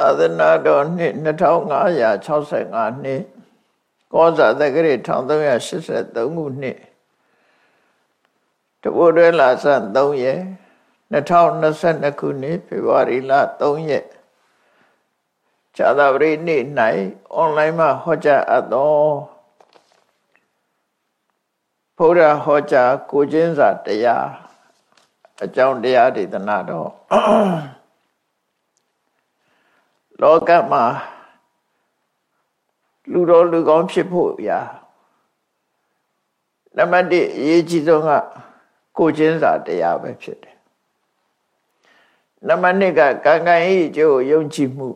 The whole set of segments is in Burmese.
အာသနာတော်နှစ်2565နှစ်ကောဇာတက္ကရာ1383ခုနှစ်တဘိုးရဲလာဆန်3ရက်2022ခုနှစ်ဖေဖော်ဝါရီလ3ရက်ဇာတာပရိနေ့၌အွန်လိုင်းမှာဟောကြားအပ်သောဘုရားဟောကြားကိုကျင်းစာတရားအကြောင်းတရားဒေသနာတော် လောကမှာလူတော်လူကောင်းဖြစ်ဖို့ရာနံပါတ်1အရေးကြီးဆုံးကကိုချင်းစာတရားပဲဖြစ်တယ်နံပါတ်2ကကံကံဤအကျိုးယုံကြည်မှု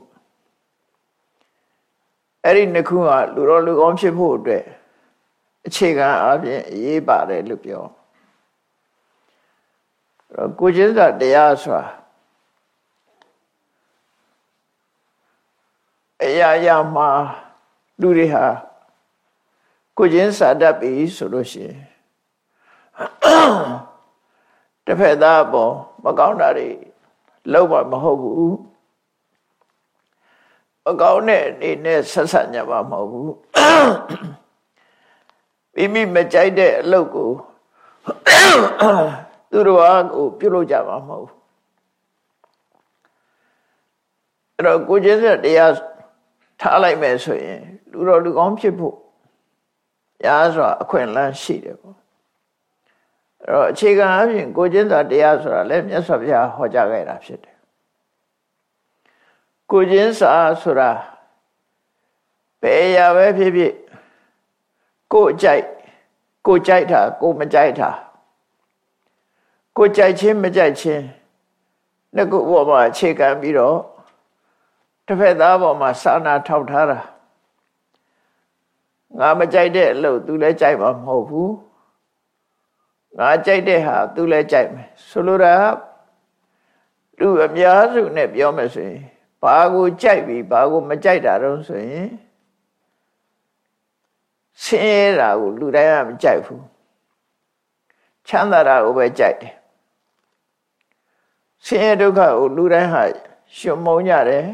အဲ့ဒီနှစ်ခုကလူတော်လူကောင်းဖြစ်ဖို့အတွက်အခြေခံအပြင်အရေးပါတယ်လို့ပြောကိုချင်းစာတရားဆိုတာ အရာရာမှာလူတွေဟာကိုချင်းစာတတ်ပြီဆိုလို့ရှိရင်တစ်ဖက်သားပေါ်မကောင်းတာတွေလောက်မှမဟုတ်ဘူးမကောင်းတဲ့အနေနဲ့ဆက်ဆက်ညပါမဟုတ်ဘူးမိမိမကြိုက်တဲ့အလုပ်ကိုသူတို့ဟာကိုပြုလုပ်ကြမှာမဟုတ်ဘူးအဲ့တော့ကိုကျင်းတဲ့တရား ထားလိုက်မယ်ဆိုရင်လူတော်လူကောင်းဖြစ်ဖို့ရာဆိုတာအခွင့်အလမ်းရှိတယ်ပေါ့အဲ့တော့အခြေခံအပြင်ကိုကျင်းစာတရားဆိုတာလည်းမြတ်စွာဘုရားဟောကြားခဲ့တာဖြစ်တယ်ကိုကျင်းစာဆိုတာဘယ်ရာပဲဖြစ်ဖြစ်ကိုကြိုက်ကိုကြိုက်တာကိုမကြိုက်တာကိုကြိုက်ခြင်းမကြိုက်ခြင်းနှစ်ခုပေါ်မှာအခြေခံပြီးတော့ တစ်ဖက်သားပေါ်မှာစာနာထောက်ထားတာငါမကြိုက်တဲ့အလုပ် तू လည်းကြိုက်မှာမဟုတ်ဘူးငါကြိုက်တဲ့ဟာ तू လည်းကြိုက်မယ်ဆိုလိုတာလူအများစုနဲ့ပြောမယ်ဆိုရင်ဘာကိုကြိုက်ပြီးဘာကိုမကြိုက်တာတော့ဆိုရင်ဆင်းရဲတာကိုလူတိုင်းကမကြိုက်ဘူးချမ်းသာတာကိုပဲကြိုက်တယ်ဆင်းရဲဒုက္ခကိုလူတိုင်းဟာရှင်မုံကြတယ်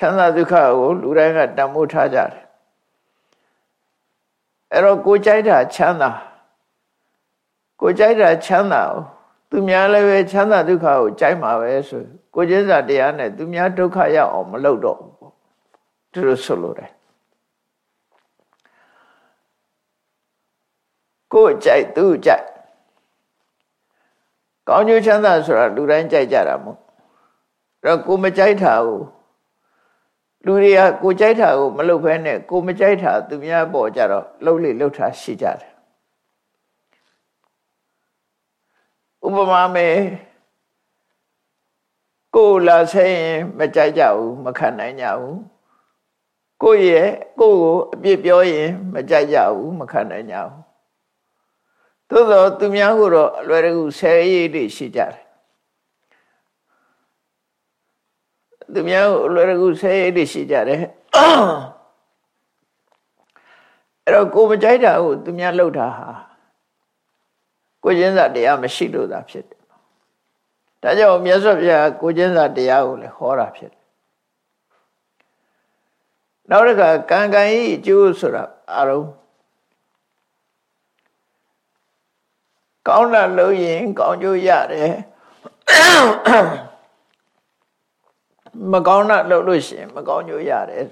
ချမ်းသာဒုက္ခကိုလူတိုင်းကတန်ဖိုးထားကြတယ်အဲ့တော့ကိုကြိုက်တာချမ်းသာကိုကြိုက်တာချမ်းသာသူများလည်းပဲချမ်းသာဒုက္ခကိုကြိုက်မှာပဲဆိုကိုကျင်းစာတရားနဲ့သူများဒုက္ခရောက်အောင်မလုပ်တော့ဘူးပေါ့သူတို့ဆိုလိုတယ်ကိုကြိုက်သူကြိုက်ကောင်းကျိုးချမ်းသာဆိုတာလူတိုင်းကြိုက်ကြတာမို့အဲ့တော့ကိုမကြိုက်တာကို လူတွေကကိုကြိုက်တာကိုမလုပ်ဘဲနဲ့ကိုမကြိုက်တာသူများပေါ်ကြတော့လှုပ်လေလှုပ်တာရှိကြတယ်ဥပမာမယ်ကိုလာဆဲရင်မကြိုက်ကြဘူးမခံနိုင်ကြဘူးကိုရဲ့ကိုကိုအပြစ်ပြောရင်မကြိုက်ကြဘူးမခံနိုင်ကြဘူးသို့သောသူများကိုတော့အလွယ်တကူဆဲရေးတွေရှိကြတယ် သူများကိုလွယ်တကူဆဲရည်ရှိကြတယ်အဲ့တော့ကိုမကြိုက်တာကိုသူများလှုပ်တာဟာကိုကျင်းစာတရားမရှိလို့သာဖြစ်တယ်ဒါကြောင့်မြတ်စွာဘုရားကိုကျင်းစာတရားကိုလည်းဟောတာဖြစ်တယ်နောက်တစ်ခါကံကံဤအကျိုးဆိုတာအရုံးကောင်းတာလုပ်ရင် ကောင်းကျိုးရတယ် မကောင်းတာလုပ်လို့ရှိရင်မကောင်းကျိုးရတယ်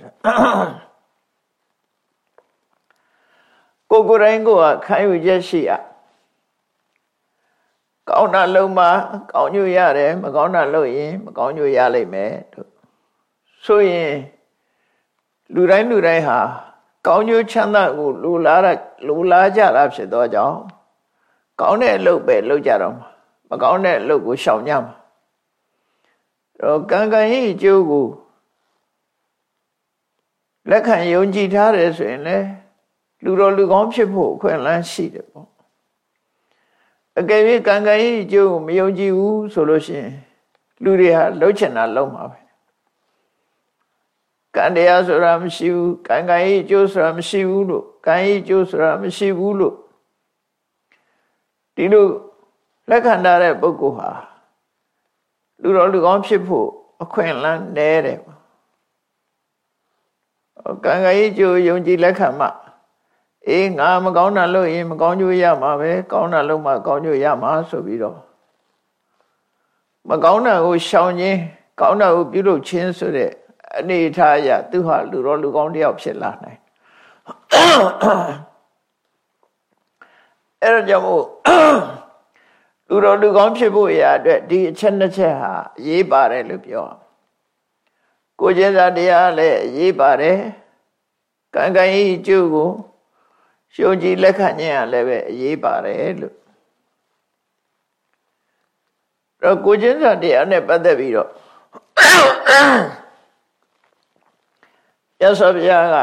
ကိုကိုယ်တိုင်ကိုခံယူချက်ရှိရကောင်းတာလုပ်မှကောင်းကျိုးရတယ်မကောင်းတာလုပ်ရင်မကောင်းကျိုးရလိမ့်မယ်တို့ဆိုရင်လူတိုင်းလူတိုင်းဟာကောင်းကျိုးချမ်းသာကိုလူလားလူလားကြတာဖြစ်သောကြောင့်ကောင်းတဲ့အလုပ်ပဲလုပ်ကြတော့မှာမကောင်းတဲ့အလုပ်ကိုရှောင်ကြမှာ တော့ကံကံရဲ့အကျိုးကိုလက်ခံယုံကြည်ထားတယ်ဆိုရင်လေလူတော်လူကောင်းဖြစ်ဖို့အခွင့်အလမ်းရှိတယ်ပေါ့အကယ်၍ကံကံရဲ့အကျိုးကိုမယုံကြည်ဘူးဆိုလို့ရှိရင်လူတွေဟာလှုပ်ချင်တာလှုပ်မှာပဲကံတရားဆိုတာမရှိဘူးကံကံရဲ့အကျိုးဆိုတာမရှိဘူးလို့ကံရဲ့အကျိုးဆိုတာမရှိဘူးလို့ဒီလိုလက်ခံထားတဲ့ပုဂ္ဂိုလ်ဟာ လူတော်လူကောင်းဖြစ်ဖို့အခွင့်အလမ်းနည်းတယ်ကံကံကြီးကျိုးယုံကြည်လက်ခံမှအေးငါမကောင်းတာလုပ်ရင်မကောင်းကျိုးရမှာပဲကောင်းတာလုပ်မှကောင်းကျိုးရမှာဆိုပြီးတော့မကောင်းတာကိုရှောင်ခြင်းကောင်းတာကိုပြုလုပ်ခြင်းဆိုတဲ့အနေထားအရသူဟာလူတော်လူကောင်းတယောက်ဖြစ်လာနိုင်အဲ့ဒါကြောင့်မို့ လူတော်လူကောင်းဖြစ်ဖို့ရာအတွက်ဒီအချက်နှစ်ချက်ဟာအရေးပါတယ်လို့ပြောကိုကျင့်စာတရားလည်းအရေးပါတယ်ကံကံဤကျိုးကိုရှုံကြည်လက်ခံခြင်းကလည်းပဲအရေးပါတယ်လို့တော့ကိုကျင့်စာတရားနဲ့ပတ်သက်ပြီးတော့ရသော်ဘုရားက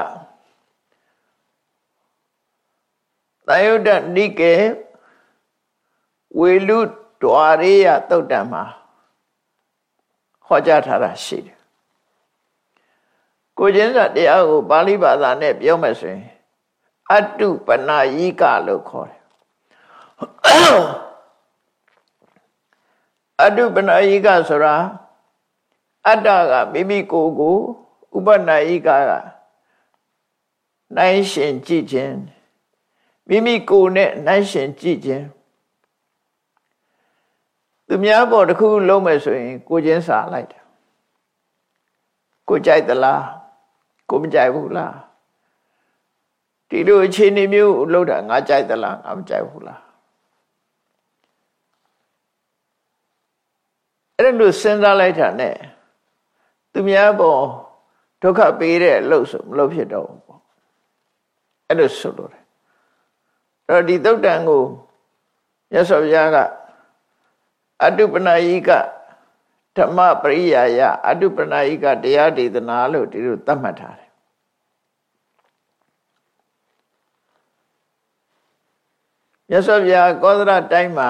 သယုဒ္ဒနိကေ ဝေလူဒွာရိယတုတ်တံမှာဟောကြားထားတာရှိတယ်ကိုကျင်းစာတရားကိုပါဠိဘာသာနဲ့ပြောမယ်ဆိုရင်အတုပနာယိကလို့ခေါ်တယ်အတုပနာယိကဆိုတာအတ္တကမိမိကိုယ်ကိုဥပနာယိကကနိုင်ရှင်ကြည့်ခြင်းမိမိကိုယ်နဲ့နိုင်ရှင်ကြည့်ခြင်း သူများပေါ်တစ်ခုလုံးမယ်ဆိုရင် ကိုချင်းစာလိုက်တယ်ကိုကြိုက်သလားကိုမကြိုက်ဘူးလားဒီလိုအခြေအနေမျိုးလို့တာငါကြိုက်သလားငါမကြိုက်ဘူးလားအဲ့လိုစဉ်းစားလိုက်တာနဲ့သူများပေါ်ဒုက္ခပေးတဲ့လှုပ်ဆိုမလုပ်ဖြစ်တော့ဘူးပေါ့အဲ့လိုဆိုလို့တယ်အဲ့တော့ဒီသုတ်တန်ကိုမြတ်စွာဘုရားက အတုပနာယိကဓမ္မပရိယာယအတုပနာယိကတရားဒေသနာလို့ဒီလိုသတ်မှတ်ထားတယ်မြတ်စွာဘုရားကောသရတိုင်းမှာ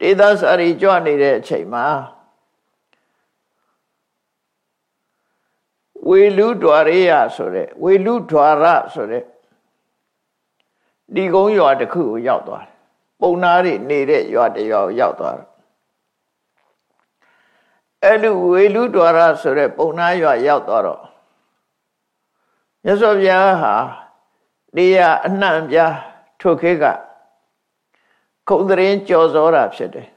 ဒေသစာရီကြွနေတဲ့အချိန်မှာဝေလူဒွာရိယဆိုတဲ့ဝေလူဒွာရဆိုတဲ့ ဒီကုန်းရွာတစ်ခုကိုရောက်သွားတယ်ပုံနာတွေနေတဲ့ရွာတစ်ရွာကိုရောက်သွားတယ်အဲ့လိုဝေလူဒွာရဆိုတဲ့ပုံနာရွာရောက်သွားတော့မြတ်စွာဘုရားဟာနေရအနှံ့ပြားထုတ်ခေကခုံတရင်ကြော်စောတာဖြစ်တယ်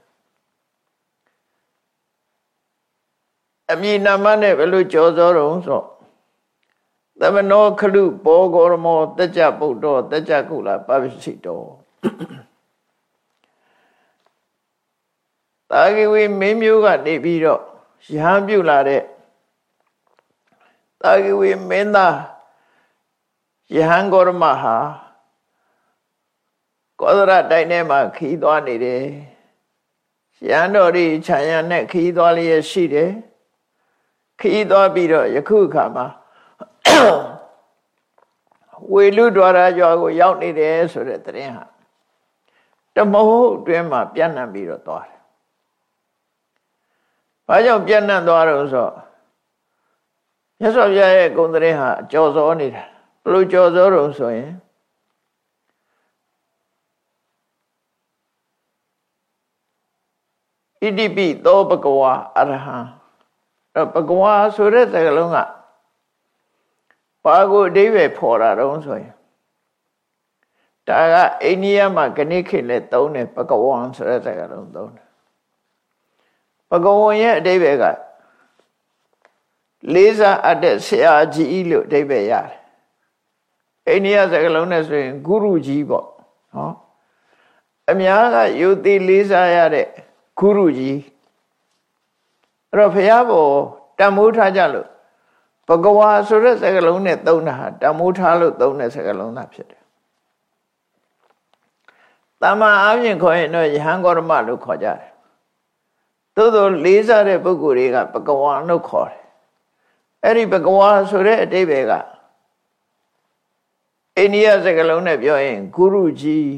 အမည်နာမနဲ့ဘယ်လိုကြော်စောတော့ဆို သမနောခလုဘောဂောရမောတကြပုတ္တောတကြကုလပပစိတောတာဂိဝေမင်းမျိုးကနေပြီးတော့ရဟန်းပြုလာတဲ့တာဂိဝေမင်းသားယဟန်ဂေါရမဟာကောသရတိုင်းထဲမှာခီးသွားနေတယ်ရန်တော်ဒီခြံရံနဲ့ခီးသွားလျက်ရှိတယ်ခီးသွားပြီးတော့ယခုအခါမှာ ဝေလူဒွါရရွာကိုရောက်နေတယ်ဆိုတဲ့သတင်းဟာတမဟုတ်အတွင်းမှာပြန့်နှံ့ပြီးတော့သွားတယ်။ဘာကြောင့်ပြန့်နှံ့သွားတော့ဆိုမြတ်စွာဘုရားရဲ့ဂုဏ်သတင်းဟာအကျော်စောနေတာဘလို့ကျော်စောတော့ဆိုရင်ဣတိပိသောဘဂဝါအရဟံအဲ့ဘဂဝါဆိုတဲ့စကားလုံးက ဘာကိုအဓိပ္ပာယ်ဖော်တာတုံးဆိုရင်ဒါကအိန္ဒိယမှာဂဏိခေလည်းသုံးတယ်ဘဂဝံဆိုတဲ့စကားလုံးသုံးတယ်ဘဂဝံရဲ့အဓိပ္ပာယ်ကလေးစားအပ်တဲ့ဆရာကြီးလို့အဓိပ္ပာယ်ရတယ်အိန္ဒိယစကားလုံးနဲ့ဆိုရင်ဂုရုကြီးပေါ့နော်အများကယုတိလေးစားရတဲ့ဂုရုကြီးအဲ့တော့ဘုရားဘောတန်မိုးထားကြလို့ ဘဂဝါဆိုတဲ့စကားလုံးနဲ့သုံးတာဟာတန်မိုးထားလို့သုံးတဲ့စကားလုံးသာဖြစ်တယ်တမန်အပြင်ခေါ်ရင်တော့ယဟန်ဂေါရမလို့ခေါ်ကြတယ်သို့သောလေးစားတဲ့ပုဂ္ဂိုလ်တွေကဘဂဝါလို့ခေါ်တယ်အဲ့ဒီဘဂဝါဆိုတဲ့အတိပ္ပယ်ကအိန္ဒိယစကားလုံးနဲ့ပြောရင်ဂုရုကြီး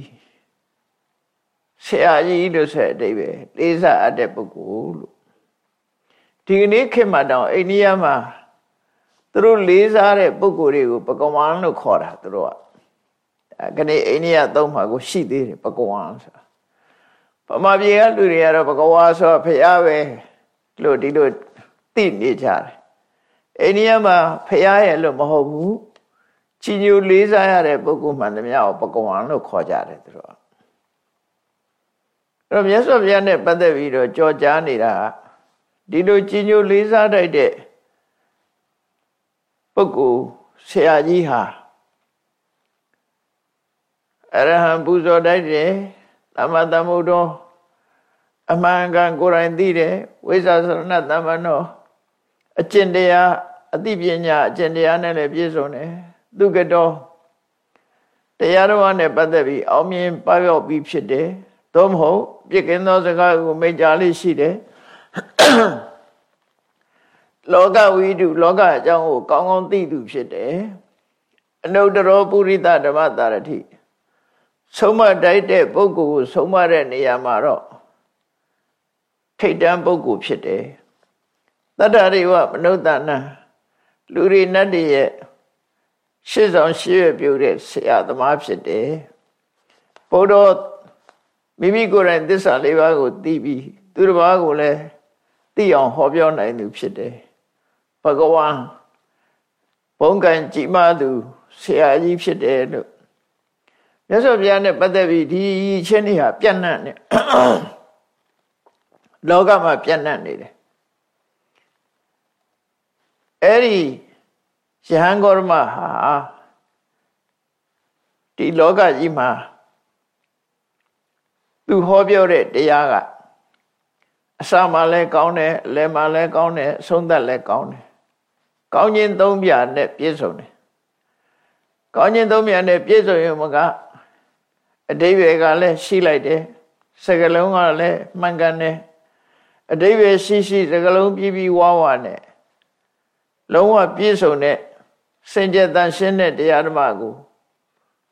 ဆရာကြီးလို့ဆိုတဲ့အတိပ္ပယ်လေးစားအပ်တဲ့ပုဂ္ဂိုလ်လို့ဒီကနေ့ခေတ်မှာတောင်အိန္ဒိယမှာ သူတို့လေးစားတဲ့ပုဂ္ဂိုလ်တွေကိုပကဝံလို့ခေါ်တာသူတို့ကခဏအိန္ဒိယသုံးမှာကိုရှိသေးတယ်ပကဝံဆိုတာဗမာပြည်ကလူတွေကတော့ပကဝါဆိုဖရားပဲလို့ဒီလိုသိနေကြတယ်အိန္ဒိယမှာဖရာရဲ့လို့မဟုတ်ဘူးချီညိုလေးစားရတဲ့ပုဂ္ဂိုလ်မှန်သမျှကိုပကဝံလို့ခေါ်ကြတယ်သူတို့အဲ့တော့မြတ်စွာဘုရားနဲ့ပတ်သက်ပြီးတော့ကြော်ကြားနေတာဒီလိုချီညိုလေးစားတတ်တဲ့ ပုဂ္ဂိုလ်ဆရာကြီးဟာအရဟံပူဇော်တတ်တယ်သမတမုဒ္ဒောအမှန်ကန်ကိုယ်တိုင်သိတယ်ဝိဇ္ဇာသရဏသမ္မနောအကျင့်တရားအသိပညာအကျင့်တရားနဲ့လည်းပြည့်စုံတယ်သူကတော်တရားတော်နဲ့ပတ်သက်ပြီးအောင်မြင်ပျောက်ပြီးဖြစ်တယ်သို့မဟုတ်ပြစ်ကင်းသောစကားကိုမိတ်ကြလေးရှိတယ် လောကဝိတုလောကအကြောင်းကိုကောင်းကောင်းသိသူဖြစ်တယ်အနုတ္တရောပုရိသဓမ္မတာရတိဆုံးမတိုက်တဲ့ပုဂ္ဂိုလ်ကိုဆုံးမတဲ့နေရာမှာတော့ထိတ်တန်းပုဂ္ဂိုလ်ဖြစ်တယ်တတ္တရိဝမနုဿနာလူရိနတ်တွေရဲ့ရှေ့ဆောင်ရှေ့ရပြုတဲ့ဆရာသမားဖြစ်တယ်ဘုဒ္ဓမိမိကိုယ်တိုင်သစ္စာလေးပါးကိုသိပြီးသူတစ်ပါးကိုလည်းသိအောင်ဟောပြောနိုင်သူဖြစ်တယ် ဘဂဝါဘုံကံကြည်မသူဆရာကြီးဖြစ်တယ်လို့မြတ်စွာဘုရားနဲ့ပတ်သက်ပြီးဒီချင်းတွေဟာပြန့်နှံ့နေလောကမှာပြန့်နှံ့နေတယ်အဲ့ဒီယဟန်ဂေါရမဟာဒီလောကကြီးမှာသူဟောပြောတဲ့တရားကအစမှလည်းကောင်းတယ်အလယ်မှလည်းကောင်းတယ်အဆုံးသတ်လည်းကောင်းတယ် ကောင်းခြင်းသုံးပြနဲ့ပြည့်စုံတယ်ကောင်းခြင်းသုံးပြနဲ့ပြည့်စုံရင်မကအတိဘယ်ကလည်းရှိလိုက်တယ်စကလုံးကလည်းမှန်ကန်တယ်အတိဘယ်ရှိရှိစကလုံးပြီးပြီးဝါဝါနဲ့လုံးဝပြည့်စုံတဲ့စင်ကြယ်တန်ရှင်းတဲ့တရားဓမ္မကို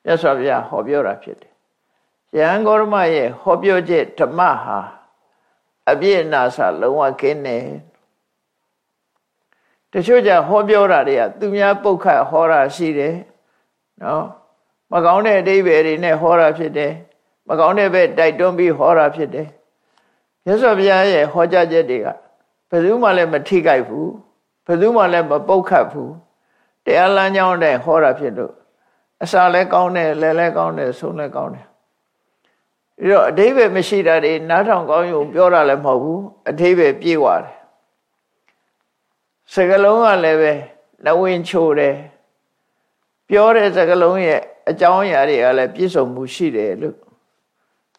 မြတ်စွာဘုရားဟောပြောတာဖြစ်တယ်။ယဟန်ဂေါရမရဲ့ဟောပြောချက်ဓမ္မဟာအပြည့်အနာစလုံးဝကင်းတယ်။ တချို့ကြဟောပြောတာတွေကသူများပုတ်ခတ်ဟောတာရှိတယ်။နော်မကောင်းတဲ့အဓိပ္ပာယ်တွေနဲ့ဟောတာဖြစ်တယ်။မကောင်းတဲ့ဘက်တိုက်တွန်းပြီးဟောတာဖြစ်တယ်။မြတ်စွာဘုရားရဲ့ဟောကြားချက်တွေကဘယ်သူမှလည်းမထိကြိုက်ဘူး။ဘယ်သူမှလည်းမပုတ်ခတ်ဘူးတရားလမ်းကြောင်းတဲ့ဟောတာဖြစ်လို့အစာလည်းကောင်းတယ်လဲလည်းကောင်းတယ်ဆုံးလည်းကောင်းတယ်ပြီးတော့အတိဘယ်မရှိတာတွေနားထောင်ကောင်းရုံပြောတာလည်းမဟုတ်ဘူးအတိဘယ်ပြေးသွားတယ် စကလုံးကလည်းပဲနဝင်ချိုတယ်ပြောတဲ့စကလုံးရဲ့အကြောင်းအရာတွေကလည်းပြည့်စုံမှုရှိတယ်လို့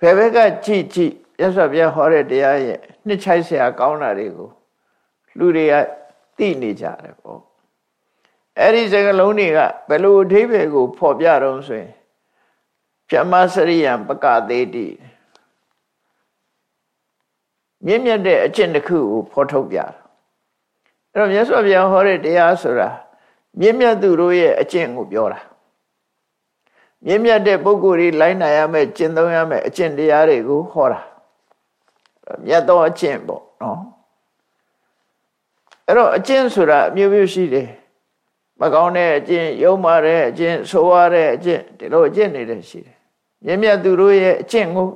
ဘယ်ဘက်ကကြည့်ကြည့်ရသော်ပြဟောတဲ့တရားရဲ့နှစ်ချိုက်ဆရာကောင်းတာတွေကိုလူတွေကသိနေကြတယ်ပေါ့အဲ့ဒီစကားလုံးတွေကဘယ်လိုအဓိပ္ပာယ်ကို ဖော်ပြတော့ဆိုရင်ပြမစရိယံပကသေးတိမြင့်မြတ်တဲ့အကျင့်တစ်ခုကိုဖော်ထုတ်ပြတာ အဲ့တော့မြတ်စွာဘုရားဟောတဲ့တရားဆိုတာမြင့်မြတ်သူတို့ရဲ့အကျင့်ကိုပြောတာမြင့်မြတ်တဲ့ပုဂ္ဂိုလ်တွေလိုက်နိုင်ရမယ်ကျင့်သုံးရမယ်အကျင့်တရားတွေကိုဟောတာမြတ်သောအကျင့်ပေါ့နော်အဲ့တော့အကျင့်ဆိုတာအမျိုးမျိုးရှိတယ်မကောင်းတဲ့အကျင့်ယုံမာတဲ့အကျင့်ဆိုးရတဲ့အကျင့်ဒီလိုအကျင့်တွေလည်းရှိတယ်မြင့်မြတ်သူတို့ရဲ့အကျင့်ကို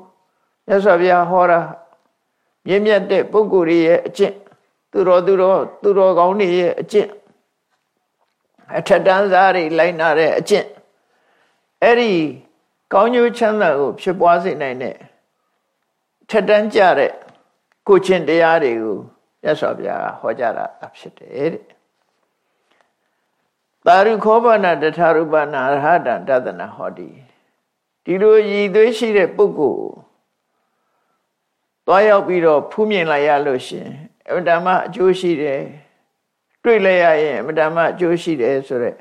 မြတ်စွာဘုရားဟောတာမြင့်မြတ်တဲ့ပုဂ္ဂိုလ်ရဲ့အကျင့် သူတော်သူတော်သူတော်ကောင်းတွေရဲ့အကျင့်အထက်တန်းစားတွေလိုက်နာတဲ့အကျင့်အဲ့ဒီကောင်းကျိုးချမ်းသာကို ဖြစ်ပွားစေနိုင်တဲ့ထက်တန်းကြတဲ့ကိုချင်းတရားတွေကိုမြတ်စွာဘုရားဟောကြားတာဖြစ်တယ်တဲ့သာရုခောပနာတထာရူပနာရဟတံတဒနာဟောတိဒီလိုရည်သွေးရှိတဲ့ပုဂ္ဂိုလ်သွားရောက်ပြီးတော့ဖူးမြင်လိုက်ရလို့ရှင် အမတမအကျိုးရှိတယ်တွေ့လိုက်ရရင်အမတမအကျိုးရှိတယ်ဆိုရက်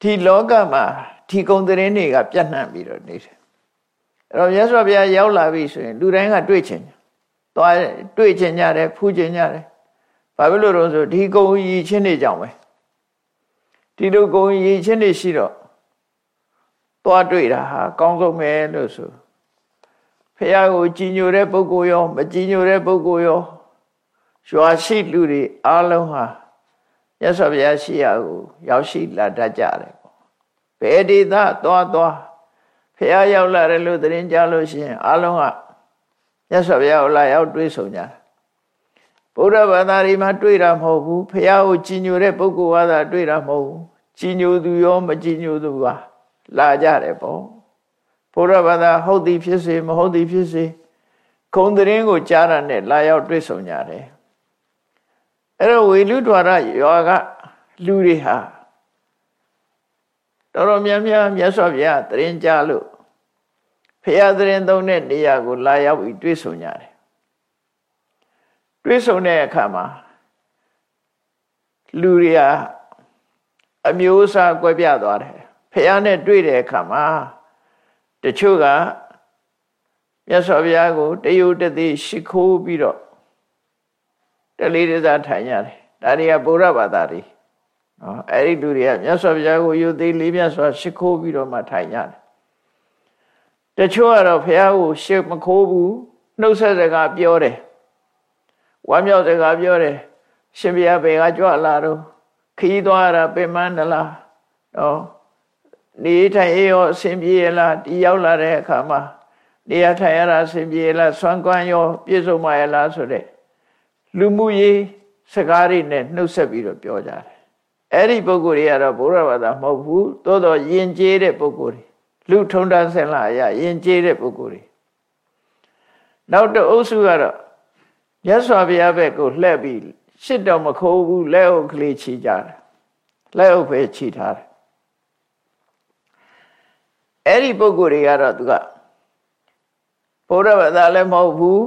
ဒီလောကမှာဒီကုံသတင်းတွေကပြန့်နှံ့ပြီးတော့နေတယ်အဲ့တော့မြတ်စွာဘုရားရောက်လာပြီဆိုရင်လူတိုင်းကတွေ့ချင်တယ်သွားတွေ့ချင်ကြတယ်ဖူးချင်ကြတယ်ဘာဖြစ်လို့တော့ဆိုဒီကုံရည်ချင်းတွေကြောင့်ပဲဒီလိုကုံရည်ချင်းတွေရှိတော့သွားတွေ့တာဟာကောင်းဆုံးပဲလို့ဆိုဖះကိုကြည်ညိုတဲ့ပုဂ္ဂိုလ်ရောမကြည်ညိုတဲ့ပုဂ္ဂိုလ်ရော ရွာရှိလူတွေအားလုံးဟာမြတ်စွာဘုရားရှိရာကိုရောက်ရှိလာတတ်ကြတယ်ပေါ့ဘယ်ဒေသသွားသွားဖះရောက်လာတယ်လို့သတင်းကြလို့ရှိရင်အားလုံးကမြတ်စွာဘုရားကိုလာရောက်တွေးဆုံကြဗုဒ္ဓဘာသာတွေမှာတွေ့တာမဟုတ်ဘူးဖះကိုကြည်ညိုတဲ့ပုဂ္ဂိုလ်ဝါဒတွေ့တာမဟုတ်ဘူးကြည်ညိုသူရောမကြည်ညိုသူပါလာကြတယ်ပေါ့ဘုရားဘာသာဟုတ်သည်ဖြစ်စေမဟုတ်သည်ဖြစ်စေခုံသတင်းကိုကြားရတဲ့လာရောက်တွေ့ဆုံကြတယ် အဲ့တော့ဝေလူဒွါရယောကလူတွေဟာတော်တော်များများမြတ်စွာဘုရားတရင်ကြားလို့ဖရာတရင်သုံးတဲ့နေရာကိုလာရောက်ပြီးတွေ့ဆုံကြတယ်တွေ့ဆုံတဲ့အခါမှာလူတွေဟာအမျိုးအစားကွဲပြားသွားတယ်ဖះနဲ့တွေ့တဲ့အခါမှာတချို့ကမြတ်စွာဘုရားကိုတယုတ်တသိရှိခိုးပြီးတော့ တလေးတစားထိုင်ရတယ်ဒါတွေကဗုဒ္ဓဘာသာတွေနော်အဲ့ဒီလူတွေကမြတ်စွာဘုရားကိုယုတ်သိလေးမြတ်စွာရှိခိုးပြီးတော့မှထိုင်ရတယ်တချို့ကတော့ဘုရားကိုရှေ့မခိုးဘူးနှုတ်ဆက်စကားပြောတယ်ဝမ်းမြောက်စကားပြောတယ်ရှင်ဘုရားဘယ်ကကြွလာတော့ခီးသွားတာပင်မန္တလားနော်နေထိုင်ရောအဆင်ပြေလားဒီရောက်လာတဲ့အခါမှာနေရထိုင်ရတာအဆင်ပြေလားဆွမ်းကွမ်းရောပြည့်စုံပါရဲ့လားဆိုတဲ့ လူမှုရေးစကားတွေနဲ့နှုတ်ဆက်ပြီးတော့ပြောကြတယ်အဲ့ဒီပုဂ္ဂိုလ်တွေကတော့ဘုရားဘာသာမဟုတ်ဘူးသို့တော့ယဉ်ကျေးတဲ့ပုဂ္ဂိုလ်တွေလူထုံတန်းဆင်လာအရယဉ်ကျေးတဲ့ပုဂ္ဂိုလ်တွေနောက်တအုပ်စုကတော့မြတ်စွာဘုရားဘက်ကိုလှည့်ပြီးရှစ်တော်မခိုးဘူးလက်အုပ်ကလေးချီကြတယ်လက်အုပ်ပဲချီထားတယ်အဲ့ဒီပုဂ္ဂိုလ်တွေကတော့သူကဘုရားဘာသာလည်းမဟုတ်ဘူး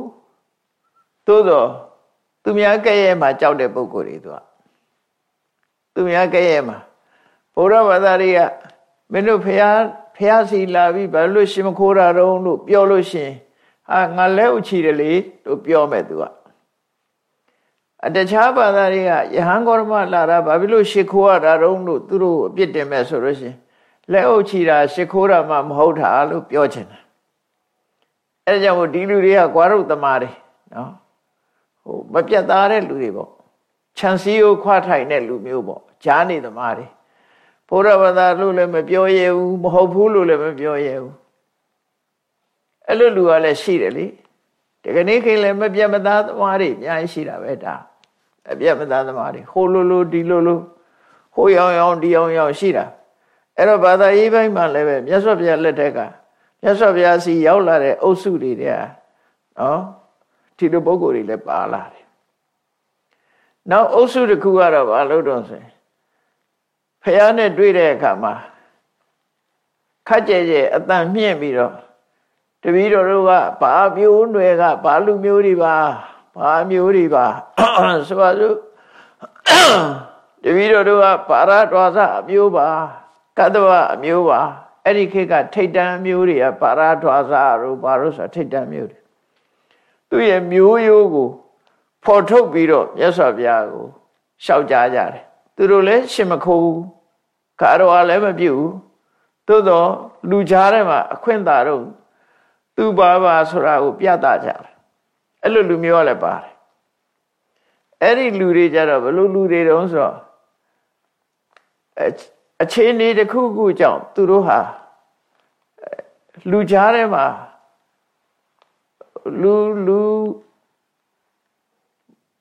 သို့တော့ သူများကဲ့ရဲ့မှာကြောက်တဲ့ပုဂ္ဂိုလ်တွေသူကသူများကဲ့ရဲ့မှာဘုရားဘာသာတွေကမင်းတို့ဖះဖះစီလာပြီးဘာလို့ရှင်မခိုးတာတော့လို့ပြောလို့ရှင်ဟာငါလဲဥချီတယ်လေလို့ပြောမဲ့သူကအတခြားဘာသာတွေကယဟန်ဂေါရမလာတာဘာဖြစ်လို့ရှ िख ိုးရတာတော့လို့သူတို့အပြစ်တင်မဲ့ဆိုလို့ရှင်လက်အုပ်ချီတာရှ िख ိုးတာမှမဟုတ်တာလို့ပြောချင်တယ်အဲဒါကြောင့်ဒီလူတွေကကွာရုပ်သမားတွေနော် ဟိုမပြတ်သားတဲ့လူတွေပေါ့ခြံစည်းကိုခွာထိုင်တဲ့လူမျိုးပေါ့ဂျားနေသမားတွေဘုရားဘာသာလို့လည်းမပြောရဘူးမဟုတ်ဘူးလို့လည်းမပြောရဘူးအဲ့လိုလူကလည်းရှိတယ်လေဒီကနေ့ခင်လည်းမပြတ်မသားသမားတွေအများကြီးရှိတာပဲဒါအပြတ်မသားသမားတွေဟိုလိုလိုဒီလိုလိုဟိုရောင်ရောင်ဒီရောင်ရောင်ရှိတာအဲ့တော့ဘာသာရေးပိုင်းမှာလည်းပဲမြတ်စွာဘုရားလက်ထက်ကမြတ်စွာဘုရားစီရောက်လာတဲ့အုပ်စုတွေတည်းနော် ဒီလိုပုံကိုယ်တွေလည်းပါလာတယ်နောက်အုပ်စုတစ်ခုကတော့ဘာလို့တော့ဆိုရင်ဖះနဲ့တွေ့တဲ့အခါမှာခက်ကြဲကြဲအတန်မြင့်ပြီးတော့တပည့်တော်တို့ကဘာမျိုးနွယ်ကဘာလူမျိုးတွေပါဘာမျိုးတွေပါဆိုပါစို့တပည့်တော်တို့ကပါရတော်စအမျိုးပါကတ္တဝအမျိုးပါအဲ့ဒီခေတ်ကထိတ်တန်းမျိုးတွေကပါရထွာစာတို့ဘာလို့ဆိုထိတ်တန်းမျိုးတွေ သူ့ရဲ့မျိုးရိုးကိုဖော်ထုတ်ပြီးတော့မြတ်စွာဘုရားကိုရှောက်ကြကြတယ်သူတို့လည်းရှင်မခိုးဘူးခါတော်လည်းမပြုတ်ဘူးသို့တော့လူကြားထဲမှာအခွင့်သာတော့သူပါပါဆိုတာကိုပြသကြတယ်အဲ့လိုလူမျိုးကလည်းပါတယ်အဲ့ဒီလူတွေကြတော့ဘယ်လိုလူတွေတုံးဆိုတော့အခြေအနေတစ်ခုခုကြောင့်သူတို့ဟာလူကြားထဲမှာ လူလူ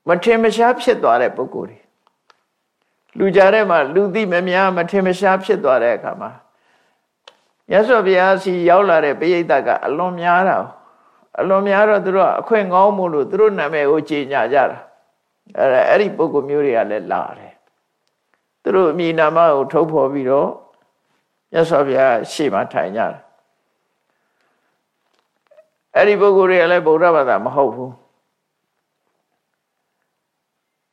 မထင်မရှားဖြစ်သွားတဲ့ပုဂ္ဂိုလ်တွေလူကြားထဲမှာလူသိမများမထင်မရှားဖြစ်သွားတဲ့အခါမှာရသော်ဘုရားစီရောက်လာတဲ့ပိဋကကအလွန်များတာအလွန်များတော့သူတို့အခွင့်ကောင်းမှုလို့သူတို့နာမည်ကိုကြေညာကြတာအဲအဲ့ဒီပုဂ္ဂိုလ်မျိုးတွေကလည်းလာတယ်သူတို့အမိနာမကိုထုတ်ဖော်ပြီးတော့မြတ်စွာဘုရားရှေ့မှာထိုင်ကြတယ် အဲ့ဒီပုဂ္ဂိုလ်တွေကလည်းဗုဒ္ဓဘာသာမဟုတ်ဘူး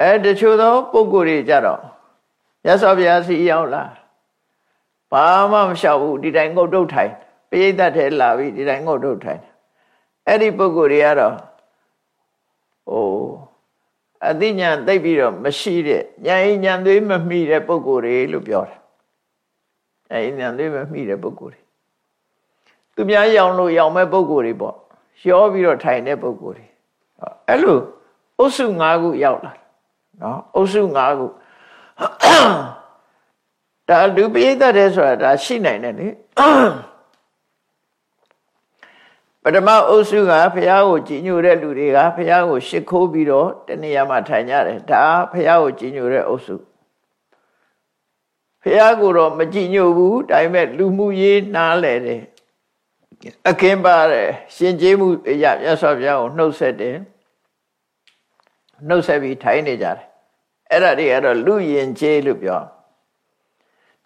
အဲတချို့သောပုဂ္ဂိုလ်တွေကြတော့မြတ်စွာဘုရားစီရောက်လာဘာမှမလျှောက်ဘူးဒီတိုင်းငုတ်တုတ်ထိုင်ပိဋကတ်ထဲလာပြီးဒီတိုင်းငုတ်တုတ်ထိုင်အဲ့ဒီပုဂ္ဂိုလ်တွေကတော့ဟိုအသိဉာဏ်သိပြီးတော့မရှိတဲ့ဉာဏ်ဉာဏ်သွေးမမိတဲ့ပုဂ္ဂိုလ်တွေလို့ပြောတာအဲဉာဏ်သွေးမမိတဲ့ပုဂ္ဂိုလ်တွေသူများရောင်လို့ရောင်မဲ့ပုဂ္ဂိုလ်တွေပေါ့ ရောပြီးတော့ထိုင်တဲ့ပုဂ္ဂိုလ်တွေအဲ့လိုအုပ်စု၅ခုရောက်လာနော်အုပ်စု၅ခုဒါလူပိဋကတ်တဲ့ဆိုတာဒါရှိနိုင်တယ်လေပထမအုပ်စုကဘုရားကိုကြည်ညိုတဲ့လူတွေကဘုရားကိုရှ िख ိုးပြီးတော့တနေရာမှာထိုင်ကြတယ်ဒါဘုရားကိုကြည်ညိုတဲ့အုပ်စုဘုရားကိုတော့မကြည်ညိုဘူးဒါပေမဲ့လူမှုရေးနားလဲတယ် အခင်းပါတယ်ရှင်ကျေးမှုအရာမြတ်စွာဘုရားကိုနှုတ်ဆက်တယ်နှုတ်ဆက်ပြီးထိုင်နေကြတယ်အဲ့ဒါတွေကတော့လူယဉ်ကျေးလို့ပြော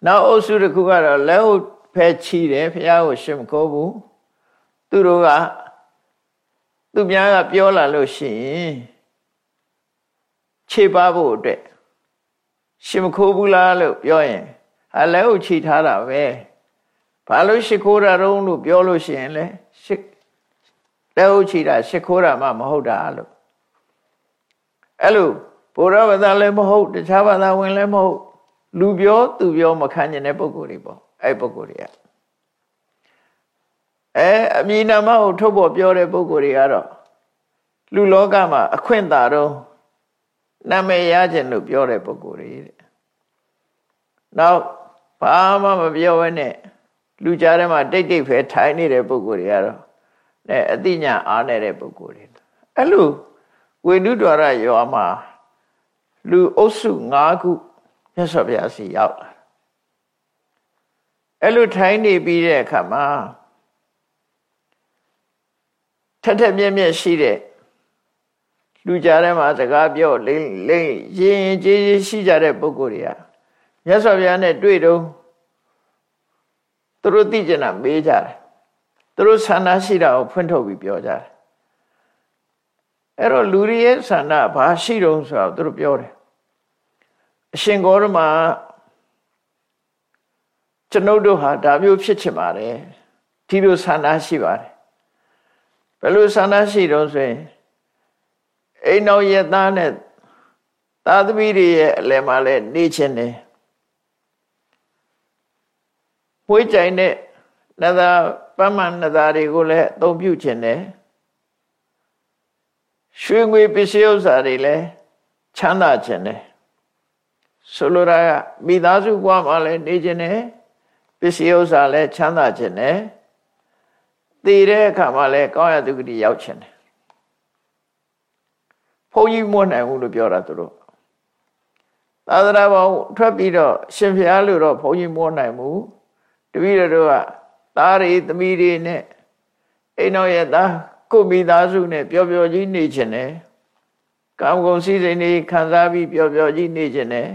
နောက်အုပ်စုတစ်ခုကတော့လက်ဟုတ်ဖဲချီတယ်ဘုရားကိုရှင်မခိုးဘူးသူတို့ကသူများကပြောလာလို့ရှိရင်ခြေပါဖို့အတွက်ရှင်မခိုးဘူးလားလို့ပြောရင်အလဲကိုခြိထားတာပဲ ဘာလို့ရှ िख ိုးတာတုံးလို့ပြောလို့ရှိရင်လဲရှစ်လဲဟုတ်ခြိတာရှ िख ိုးတာမှမဟုတ်တာလို့အဲ့လိုဘုရားဘာသာလည်းမဟုတ်တခြားဘာသာဝင်လည်းမဟုတ်လူပြောသူပြောမခံကျင်တဲ့ပုံကိုယ်တွေပေါ့အဲ့ပုံကိုယ်တွေကအဲအမည်နာမကိုထုတ်ဖို့ပြောတဲ့ပုဂ္ဂိုလ်တွေကတော့လူလောကမှာအခွင့်သာတော့နာမည်ရခြင်းလို့ပြောတဲ့ပုဂ္ဂိုလ်တွေတဲ့နောက်ဘာမှမပြောဘဲနဲ့ လူကြားထဲမှာတိတ်တိတ်ဖဲထိုင်နေတဲ့ပုဂ္ဂိုလ်တွေကတော့အဲအတိညာအားနေတဲ့ပုဂ္ဂိုလ်တွေအဲ့လိုဝိနုဒ္ဒရယောမှာလူအုပ်စု၅ခုမြတ်စွာဘုရားစီရောက်လာအဲ့လိုထိုင်နေပြီးတဲ့အခါမှာထက်ထက်မြက်မြက်ရှိတဲ့လူကြားထဲမှာစကားပြောလိမ့်လိမ့်ရင်ရင်ကျေးကျေးရှိကြတဲ့ပုဂ္ဂိုလ်တွေကမြတ်စွာဘုရားနဲ့တွေ့တော့ သူတို့သိကျင်တာမေးကြတယ်သူတို့ဆန္ဒရှိတာကိုဖွင့်ထုတ်ပြီးပြောကြတယ်အဲ့တော့လူတွေရဲ့ဆန္ဒဘာရှိတုံးဆိုတော့သူတို့ပြောတယ်အရှင်ဂေါရမကျွန်ုပ်တို့ဟာဒါမျိုးဖြစ်ချင်ပါတယ်ဒီလိုဆန္ဒရှိပါတယ်ဘယ်လိုဆန္ဒရှိတော့ဆိုရင်အိမ်တော်ရဲ့သားနဲ့သာသမီတွေရဲ့အလယ်မှာလဲနေချင်းတယ် ဝိကြိုင်တဲ့နသာပမ္မနသာတွေကိုလည်းအသုံးပြုခြင်းတယ်ရွှေငွေပစ္စည်းဥစ္စာတွေလည်းချမ်းသာခြင်းတယ်ဆိုလိုတာကမိသားစုဘဝမှာလည်းနေခြင်းတယ်ပစ္စည်းဥစ္စာလည်းချမ်းသာခြင်းတယ်တည်တဲ့အခါမှာလည်းကောင်းရသူကတိရောက်ချင်တယ်ဘုန်းကြီးမွတ်နိုင်ဘူးလို့ပြောတာသူတို့သာသနာပေါင်းထွက်ပြီးတော့ရှင်ဖျားလို့တော့ဘုန်းကြီးမွတ်နိုင်ဘူး တပည့်တော်ကသားရီသမီးတွေနဲ့အိမ်တော်ရဲ့သားကိုမိသားစုနဲ့ပျော်ပျော်ကြီးနေချင်တယ်ကာမဂုဏ်စည်းစိမ်တွေခံစားပြီးပျော်ပျော်ကြီးနေချင်တယ်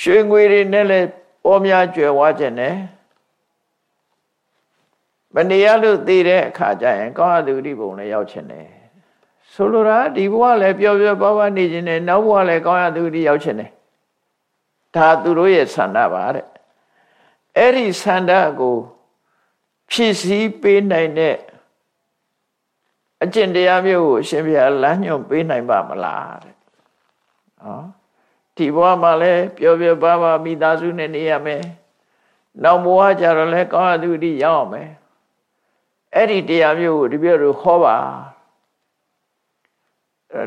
ရွှေငွေတွေနဲ့လည်းပေါ်များကြွယ်ဝချင်တယ်မနေရလို့သိတဲ့အခါကျရင်ကောင်းအတုတိဘုံလည်းရောက်ချင်တယ်ဆိုလိုတာဒီဘဝလည်းပျော်ပျော်ပါးပါးနေခြင်းနဲ့နောက်ဘဝလည်းကောင်းအတုတိရောက်ချင်တယ်ဒါသူတို့ရဲ့ဆန္ဒပါတဲ့ အဲ့ဒီဆန္ဒကိုဖြစ်စည်းပေးနိုင်တဲ့အကျင့်တရားမျိုးကိုအရှင်ဘုရားလမ်းညွှန်ပေးနိုင်ပါမလားတဲ့ဟောဒီဘဝမှာလည်းပျော်ပျော်ပါးပါးမိသားစုနဲ့နေရမယ်နောက်ဘဝကျတော့လည်းကောင်းအတုတိရောက်အောင်မယ်အဲ့ဒီတရားမျိုးကိုတပည့်တို့ခေါ်ပါ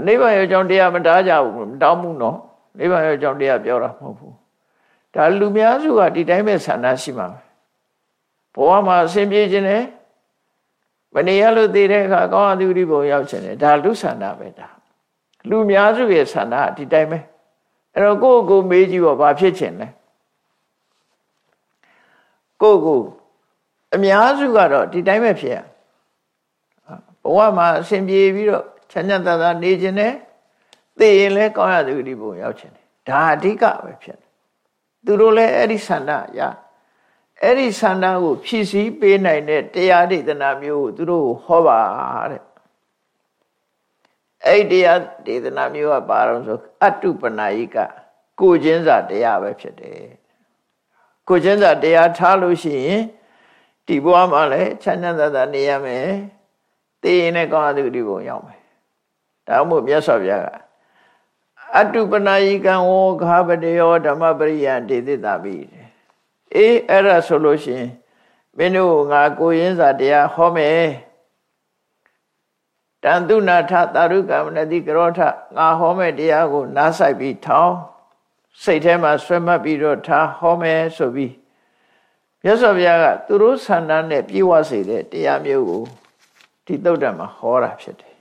နိဗ္ဗာန်ရဲ့အကြောင်းတရားမတားကြဘူးမတောင်းဘူးနော်နိဗ္ဗာန်ရဲ့အကြောင်းတရားပြောတာမဟုတ်ဘူး ဒါလူများစုကဒီတိုင်းပဲဆန္ဒရှိမှာဘဝမှာအစဉ်ပြေခြင်းနဲ့မနေရလို့သိတဲ့အခါကောင်းအသူရိဘုံရောက်ခြင်းနဲ့ဒါလူဆန္ဒပဲဒါလူများစုရဲ့ဆန္ဒဒီတိုင်းပဲအဲ့တော့ကိုယ့်ကိုယ်မေးကြည့်တော့ဘာဖြစ်ခြင်းလဲကိုယ့်ကိုအများစုကတော့ဒီတိုင်းပဲဖြစ်ရဘဝမှာအစဉ်ပြေပြီးတော့ချမ်းချမ်းသာသာနေခြင်းနဲ့သိရင်လည်းကောင်းရသူဒီဘုံရောက်ခြင်းဒါအဓိကပဲဖြစ်တယ် သူတို့လည်းအဲ့ဒီဆန္ဒရအဲ့ဒီဆန္ဒကိုဖြည့်ဆည်းပေးနိုင်တဲ့တရားဒေသနာမျိုးကိုသူတို့ဟောပါတဲ့အဲ့ဒီတရားဒေသနာမျိုးကဘာလို့ဆိုအတုပနာယိကကိုချင်းစာတရားပဲဖြစ်တယ်ကိုချင်းစာတရားထားလို့ရှိရင်ဒီဘဝမှာလည်းချမ်းချမ်းသာသာနေရမယ်သိရင်လည်းကောင်းတဲ့ဒီဘုံရောက်မယ်ဒါမှမဟုတ်မြတ်စွာဘုရားက အတုပနာယိကံဝခါပတယောဓမ္မပရိယဒေသတာပိအေးအဲ့ဒါဆိုလို့ရှင်မင်းတို့ငါကိုရင်းစာတရားဟောမယ်တန်တုနာထသာရုကမနတိကရောထငါဟောမယ်တရားကို နားဆိုင်ပြီးထောင်းစိတ်ထဲမှာဆွဲမှတ်ပြီးတော့ထားဟောမယ်ဆိုပြီးမြတ်စွာဘုရားကသူတို့ဆန္ဒနဲ့ပြေဝစေတဲ့တရားမျိုးကိုဒီသုတ်တံမှာဟောတာဖြစ်တယ်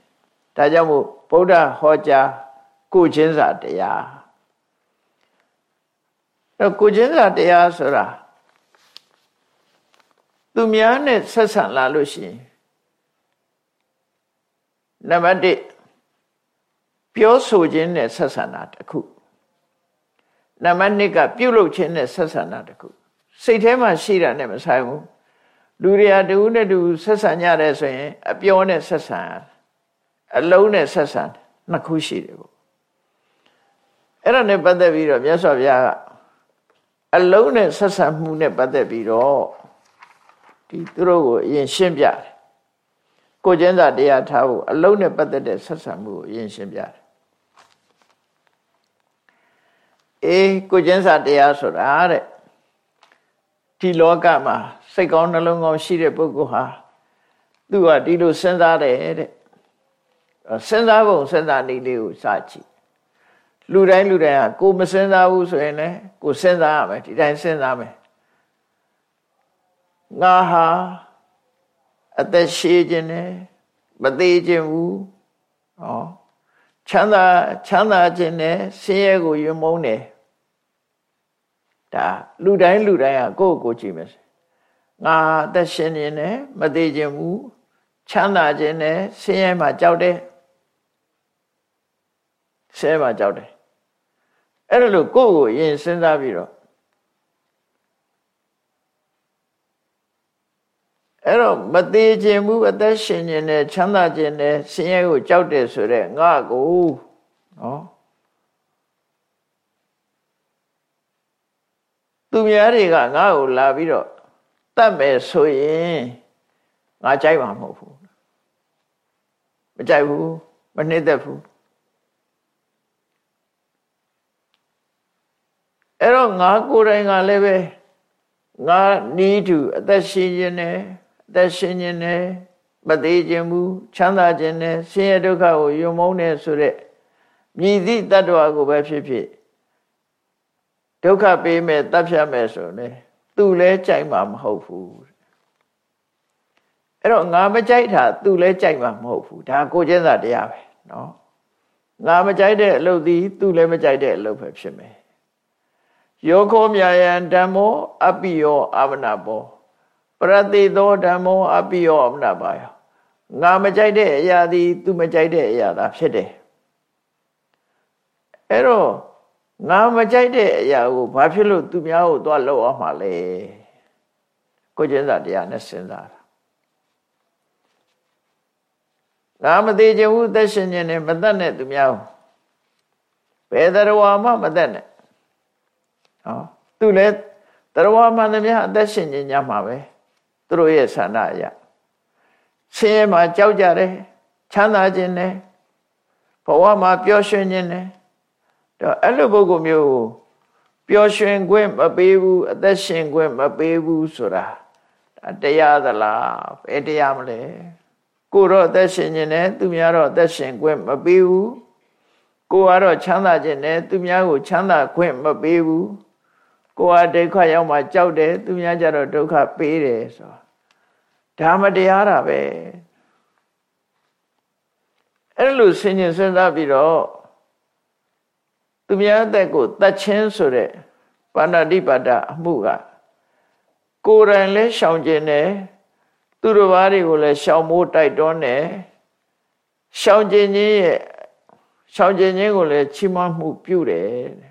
ဒါကြောင့်မို့ဗုဒ္ဓဟောကြား ကိုချင်းစာတရားအဲကိုချင်းစာတရားဆိုတာသူများနဲ့ဆက်ဆံလာလို့ရှိရင်နံပါတ်1ပြောဆိုခြင်းနဲ့ဆက်ဆံတာတစ်ခုနံပါတ်2ကပြုလုပ်ခြင်းနဲ့ဆက်ဆံတာတစ်ခုစိတ်ထဲမှာရှိတာနဲ့မဆိုင်ဘူးလူတွေကတူနဲ့တူဆက်ဆံကြတယ်ဆိုရင် အပြောနဲ့ဆက်ဆံအလုံးနဲ့ဆက်ဆံနှစ်ခုရှိတယ်ပေါ့ အဲ့ဒါနဲ့ပတ်သက်ပြီးတော့မြတ်စွာဘုရားကအလုံးနဲ့ဆက်ဆံမှုနဲ့ပတ်သက်ပြီးတော့ဒီသူတို့ကိုအရင်ရှင်းပြတယ်ကိုကျင်းစာတရားထားဖို့အလုံးနဲ့ပတ်သက်တဲ့ဆက်ဆံမှုကိုအရင်ရှင်းပြတယ်အေးကိုကျင်းစာတရားဆိုတာတဲ့ဒီလောကမှာစိတ်ကောင်းနှလုံးကောင်းရှိတဲ့ပုဂ္ဂိုလ်ဟာသူကဒီလိုစဉ်းစားတယ်တဲ့စဉ်းစားပုံစဉ်းစားနည်းလေးကိုစကြည့် လူတိုင်းလူတိုင်းကကိုမစဉ်းစားဘူးဆိုရင်လည်းကိုစဉ်းစားရမယ်ဒီတိုင်းစဉ်းစားမယ်ငါဟာအသက်ရှည်ခြင်းနဲ့မသေးခြင်းဘူးဟောချမ်းသာချမ်းသာခြင်းနဲ့ဆင်းရဲကိုယုံမုန်းတယ်ဒါလူတိုင်းလူတိုင်းကကိုယ့်ကိုကြည့်မယ်ငါအသက်ရှင်နေတယ်မသေးခြင်းဘူးချမ်းသာခြင်းနဲ့ဆင်းရဲမှာကြောက်တယ်ဆင်းရဲမှာကြောက်တယ် အဲ့ဒါလို့ကိုယ့်ကိုရင်စဉ်းစားပြီးတော့အဲ့တော့မသေးခြင်းဘူးအသက်ရှင်ခြင်းနဲ့ချမ်းသာခြင်းနဲ့ဆင်းရဲကိုကြောက်တယ်ဆိုတဲ့ငါကိုနော်သူများတွေကငါ့ကိုလာပြီးတော့တတ်မယ်ဆိုရင်ငါကြိုက်မှာမဟုတ်ဘူးမကြိုက်ဘူးမနှစ်သက်ဘူး အဲ့တော့ငါကိုယ်တိုင်ကလည်းပဲငါနီးတူအသက်ရှင်ခြင်းနဲ့အသက်ရှင်ခြင်းနဲ့မသေးခြင်းဘူးချမ်းသာခြင်းနဲ့ဆင်းရဲဒုက္ခကိုယုံမုန်းနေဆိုတဲ့မြည်သည့်တ attva ကိုပဲဖြစ်ဖြစ်ဒုက္ခပေးမယ်တတ်ဖြတ်မယ်ဆိုရင်သူလည်းကြိုက်မှာမဟုတ်ဘူးအဲ့တော့ငါမကြိုက်တာသူလည်းကြိုက်မှာမဟုတ်ဘူးဒါကိုကျင်းစာတရားပဲเนาะငါမကြိုက်တဲ့အလုပ်သည်သူလည်းမကြိုက်တဲ့အလုပ်ပဲဖြစ်မယ် ယောခောမြာယံဓမ္မောအပိယောအမနာဘောပရတိသောဓမ္မောအပိယောအမနာပါယငါမကြိုက်တဲ့အရာသည် သူမကြိုက်တဲ့အရာသာဖြစ်တယ်အဲ့တော့ငါမကြိုက်တဲ့အရာကိုဘာဖြစ်လို့သူများကိုသွားလောက်အောင်မှာလဲကိုကျင်းစာတရားနဲ့စဉ်းစားတာငါမသေးခြင်းဘူးသက်ရှင်ခြင်းနဲ့မသက်နဲ့သူများဘယ်တရားဝမှမသက်နဲ့ ဟောသူလည်းတရားဝမှန်သမျှအသက်ရှင်ခြင်းညမှာပဲသူတို့ရဲ့ဆန္ဒအရာဆင်းရဲမှာကြောက်ကြတယ်ချမ်းသာခြင်းနဲ့ဘဝမှာပျော်ရွှင်ခြင်းနဲ့တော့အဲ့လိုပုဂ္ဂိုလ်မျိုးကိုပျော်ရွှင်ခွင့်မပေးဘူးအသက်ရှင်ခွင့်မပေးဘူးဆိုတာတရားသလားဘယ်တရားမလဲကိုတော့အသက်ရှင်ခြင်းနဲ့သူများတော့အသက်ရှင်ခွင့်မပေးဘူးကိုကတော့ချမ်းသာခြင်းနဲ့သူများကိုချမ်းသာခွင့်မပေးဘူး ကိုကဒုက္ခရောက်မှကြောက်တယ်သူများကြတော့ဒုက္ခပေးတယ်ဆိုဒါမတရားတာပဲအဲ့လိုဆင်ញင်စဉ်းစားပြီးတော့သူများအသက်ကိုတတ်ချင်းဆိုတဲ့ပါဏာတိပါဒအမှုကကိုယ်တိုင်လဲရှောင်ကျင်တယ်သူတို့ဘာတွေကိုလည်းရှောင်မိုးတိုက်တွန်းတယ်ရှောင်ကျင်ခြင်းရဲ့ရှောင်ကျင်ခြင်းကိုလည်းချီးမွမ်းမှုပြုတယ်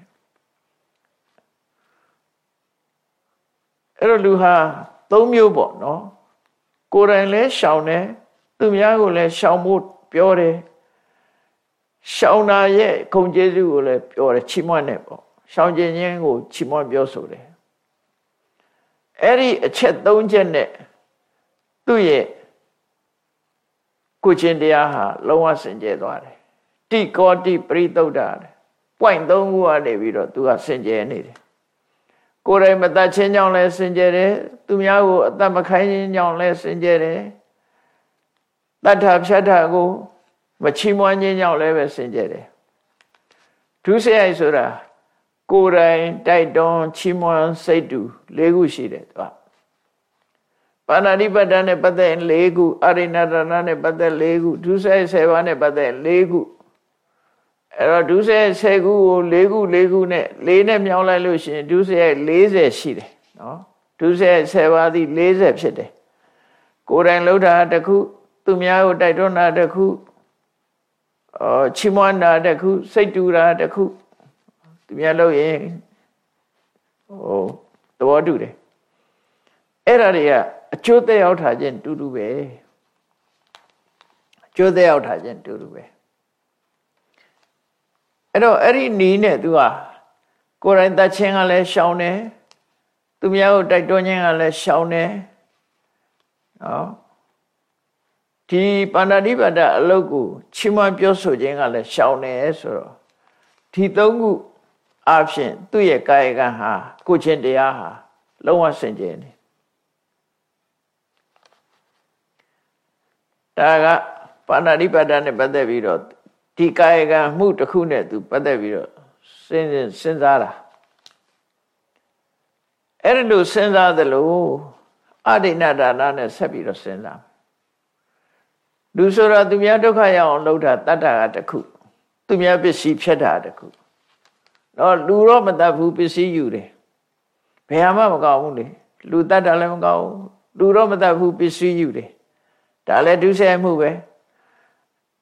အဲ့တော့လူဟာသုံးမျိုးပေါ့နော်ကိုယ်တိုင်လဲရှောင်တယ်သူများကိုလည်းရှောင်ဖို့ပြောတယ်ရှောင်နာရဲ့ခုံကျေးဇူးကိုလည်းပြောတယ်ချီးမွမ်းတယ်ပေါ့ရှောင်ကျင်ခြင်းကိုချီးမွမ်းပြောဆိုတယ်အဲ့ဒီအချက်၃ချက်နဲ့သူ့ရဲ့ကိုချင်းတရားဟာလုံးဝစင်ကြယ်သွားတယ်တိကောတိပရိသုဒ္ဓတဲ့ point 3ခုကနေပြီးတော့သူကစင်ကြယ်နေတယ် ကိုယ်တိုင်မတတ်ချင်းကြောင့်လည်းစင်ကြယ်တယ်သူများကိုအတတ်မခိုင်းခြင်းကြောင့်လည်းစင်ကြယ်တယ်တတ္ထဖြတ်တာကိုမချီးမွမ်းခြင်းကြောင့်လည်းပဲစင်ကြယ်တယ်ဒုစရိုက်ဆိုတာကိုယ်တိုင်တိုက်တွန်းချီးမွမ်းစိတ်တူ၄ခုရှိတယ်သူကပါဏာတိပတ္တနဲ့ပတ်သက်၄ခုအာရိဏတနာနဲ့ပတ်သက်၄ခုဒုစရိုက်7ပါးနဲ့ပတ်သက်၄ခု အဲ့တော့ဒုစရိုက်10ခုကို၄ခု၄ခုနဲ့၄နဲ့မြောင်းလိုက်လို့ရှိရင်ဒုစရိုက်40ရှိတယ်နော်ဒုစရိုက်10ပါးသည်40ဖြစ်တယ်ကိုယ်တိုင်လှုပ်တာတစ်ခုသူများကိုတိုက်တွန်းတာတစ်ခုအော်ချီးမွမ်းတာတစ်ခုစိတ်တူတာတစ်ခုသူများလှုပ်ရင်ဟိုသဘောတူတယ်အဲ့ဒါတွေကအကျိုးသက်ရောက်တာချင်းတူတူပဲအကျိုးသက်ရောက်တာချင်းတူတူပဲ အဲ့တော့အဲ့ဒီနီးနဲ့သူကကိုယ်တိုင်တတ်ချင်းကလည်းရှောင်းတယ်သူများကိုတိုက်တွန်းခြင်းကလည်းရှောင်းတယ်နော်ဒီပါဏာတိပါဒအလုတ်ကိုချီးမွမ်းပြောဆိုခြင်းကလည်းရှောင်တယ်ဆိုတော့ဒီသုံးခုအဖြစ်သူ့ရဲ့ကာယကံဟာကိုချင်းတရားဟာလုံးဝစင်ကြယ်နေဒါကပါဏာတိပါဒနဲ့ပတ်သက်ပြီးတော့ ဒီကာယကံမှုတစ်ခုနဲ့သူပတ်သက်ပြီးတော့စဉ်းစဉ်းစားတာအဲ့ဒီလိုစဉ်းစားသလိုအဒိဏဒါနနဲ့ဆက်ပြီးတော့စဉ်းစားလူဆိုတာသူများဒုက္ခရအောင်လုပ်တာတတ္တာကတခုသူများပစ္စည်းဖြတ်တာတခုတော့လူတော့မတတ်ဘူးပစ္စည်းယူတယ်ဘယ်မှမကောင်းဘူးလေလူတတ်တာလည်းမကောင်းဘူးလူတော့မတတ်ဘူးပစ္စည်းယူတယ်ဒါလည်းဒုစရိုက်မှုပဲ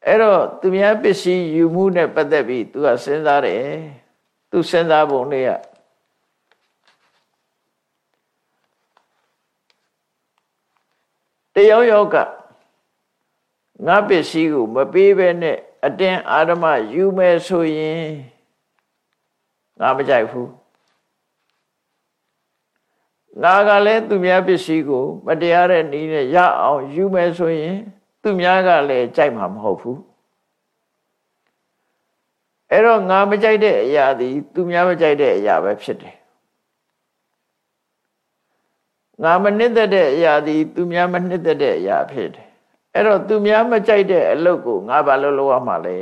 အဲ့တော့သူများပစ္စည်းယူမှုနဲ့ပတ်သက်ပြီး तू ကစဉ်းစားတယ်သူစဉ်းစားပုံလေးကတယောက်ယောက်ကငါပစ္စည်းကိုမပေးဘဲနဲ့အတင်းအာဓမယူမယ်ဆိုရင်ငါမကြိုက်ဘူးငါကလည်းသူများပစ္စည်းကို မတရားတဲ့နည်းနဲ့ရအောင်ယူမယ်ဆိုရင် သူများကလည်းကြိုက်မှာမဟုတ်ဘူးအဲ့တော့ငါမကြိုက်တဲ့အရာသည်သူများမကြိုက်တဲ့အရာပဲဖြစ်တယ်ငါမနှစ်သက်တဲ့အရာသည်သူများမနှစ်သက်တဲ့အရာဖြစ်တယ်အဲ့တော့သူများမကြိုက်တဲ့အလုပ်ကိုငါဘာလို့လုပ်ရမှာလဲ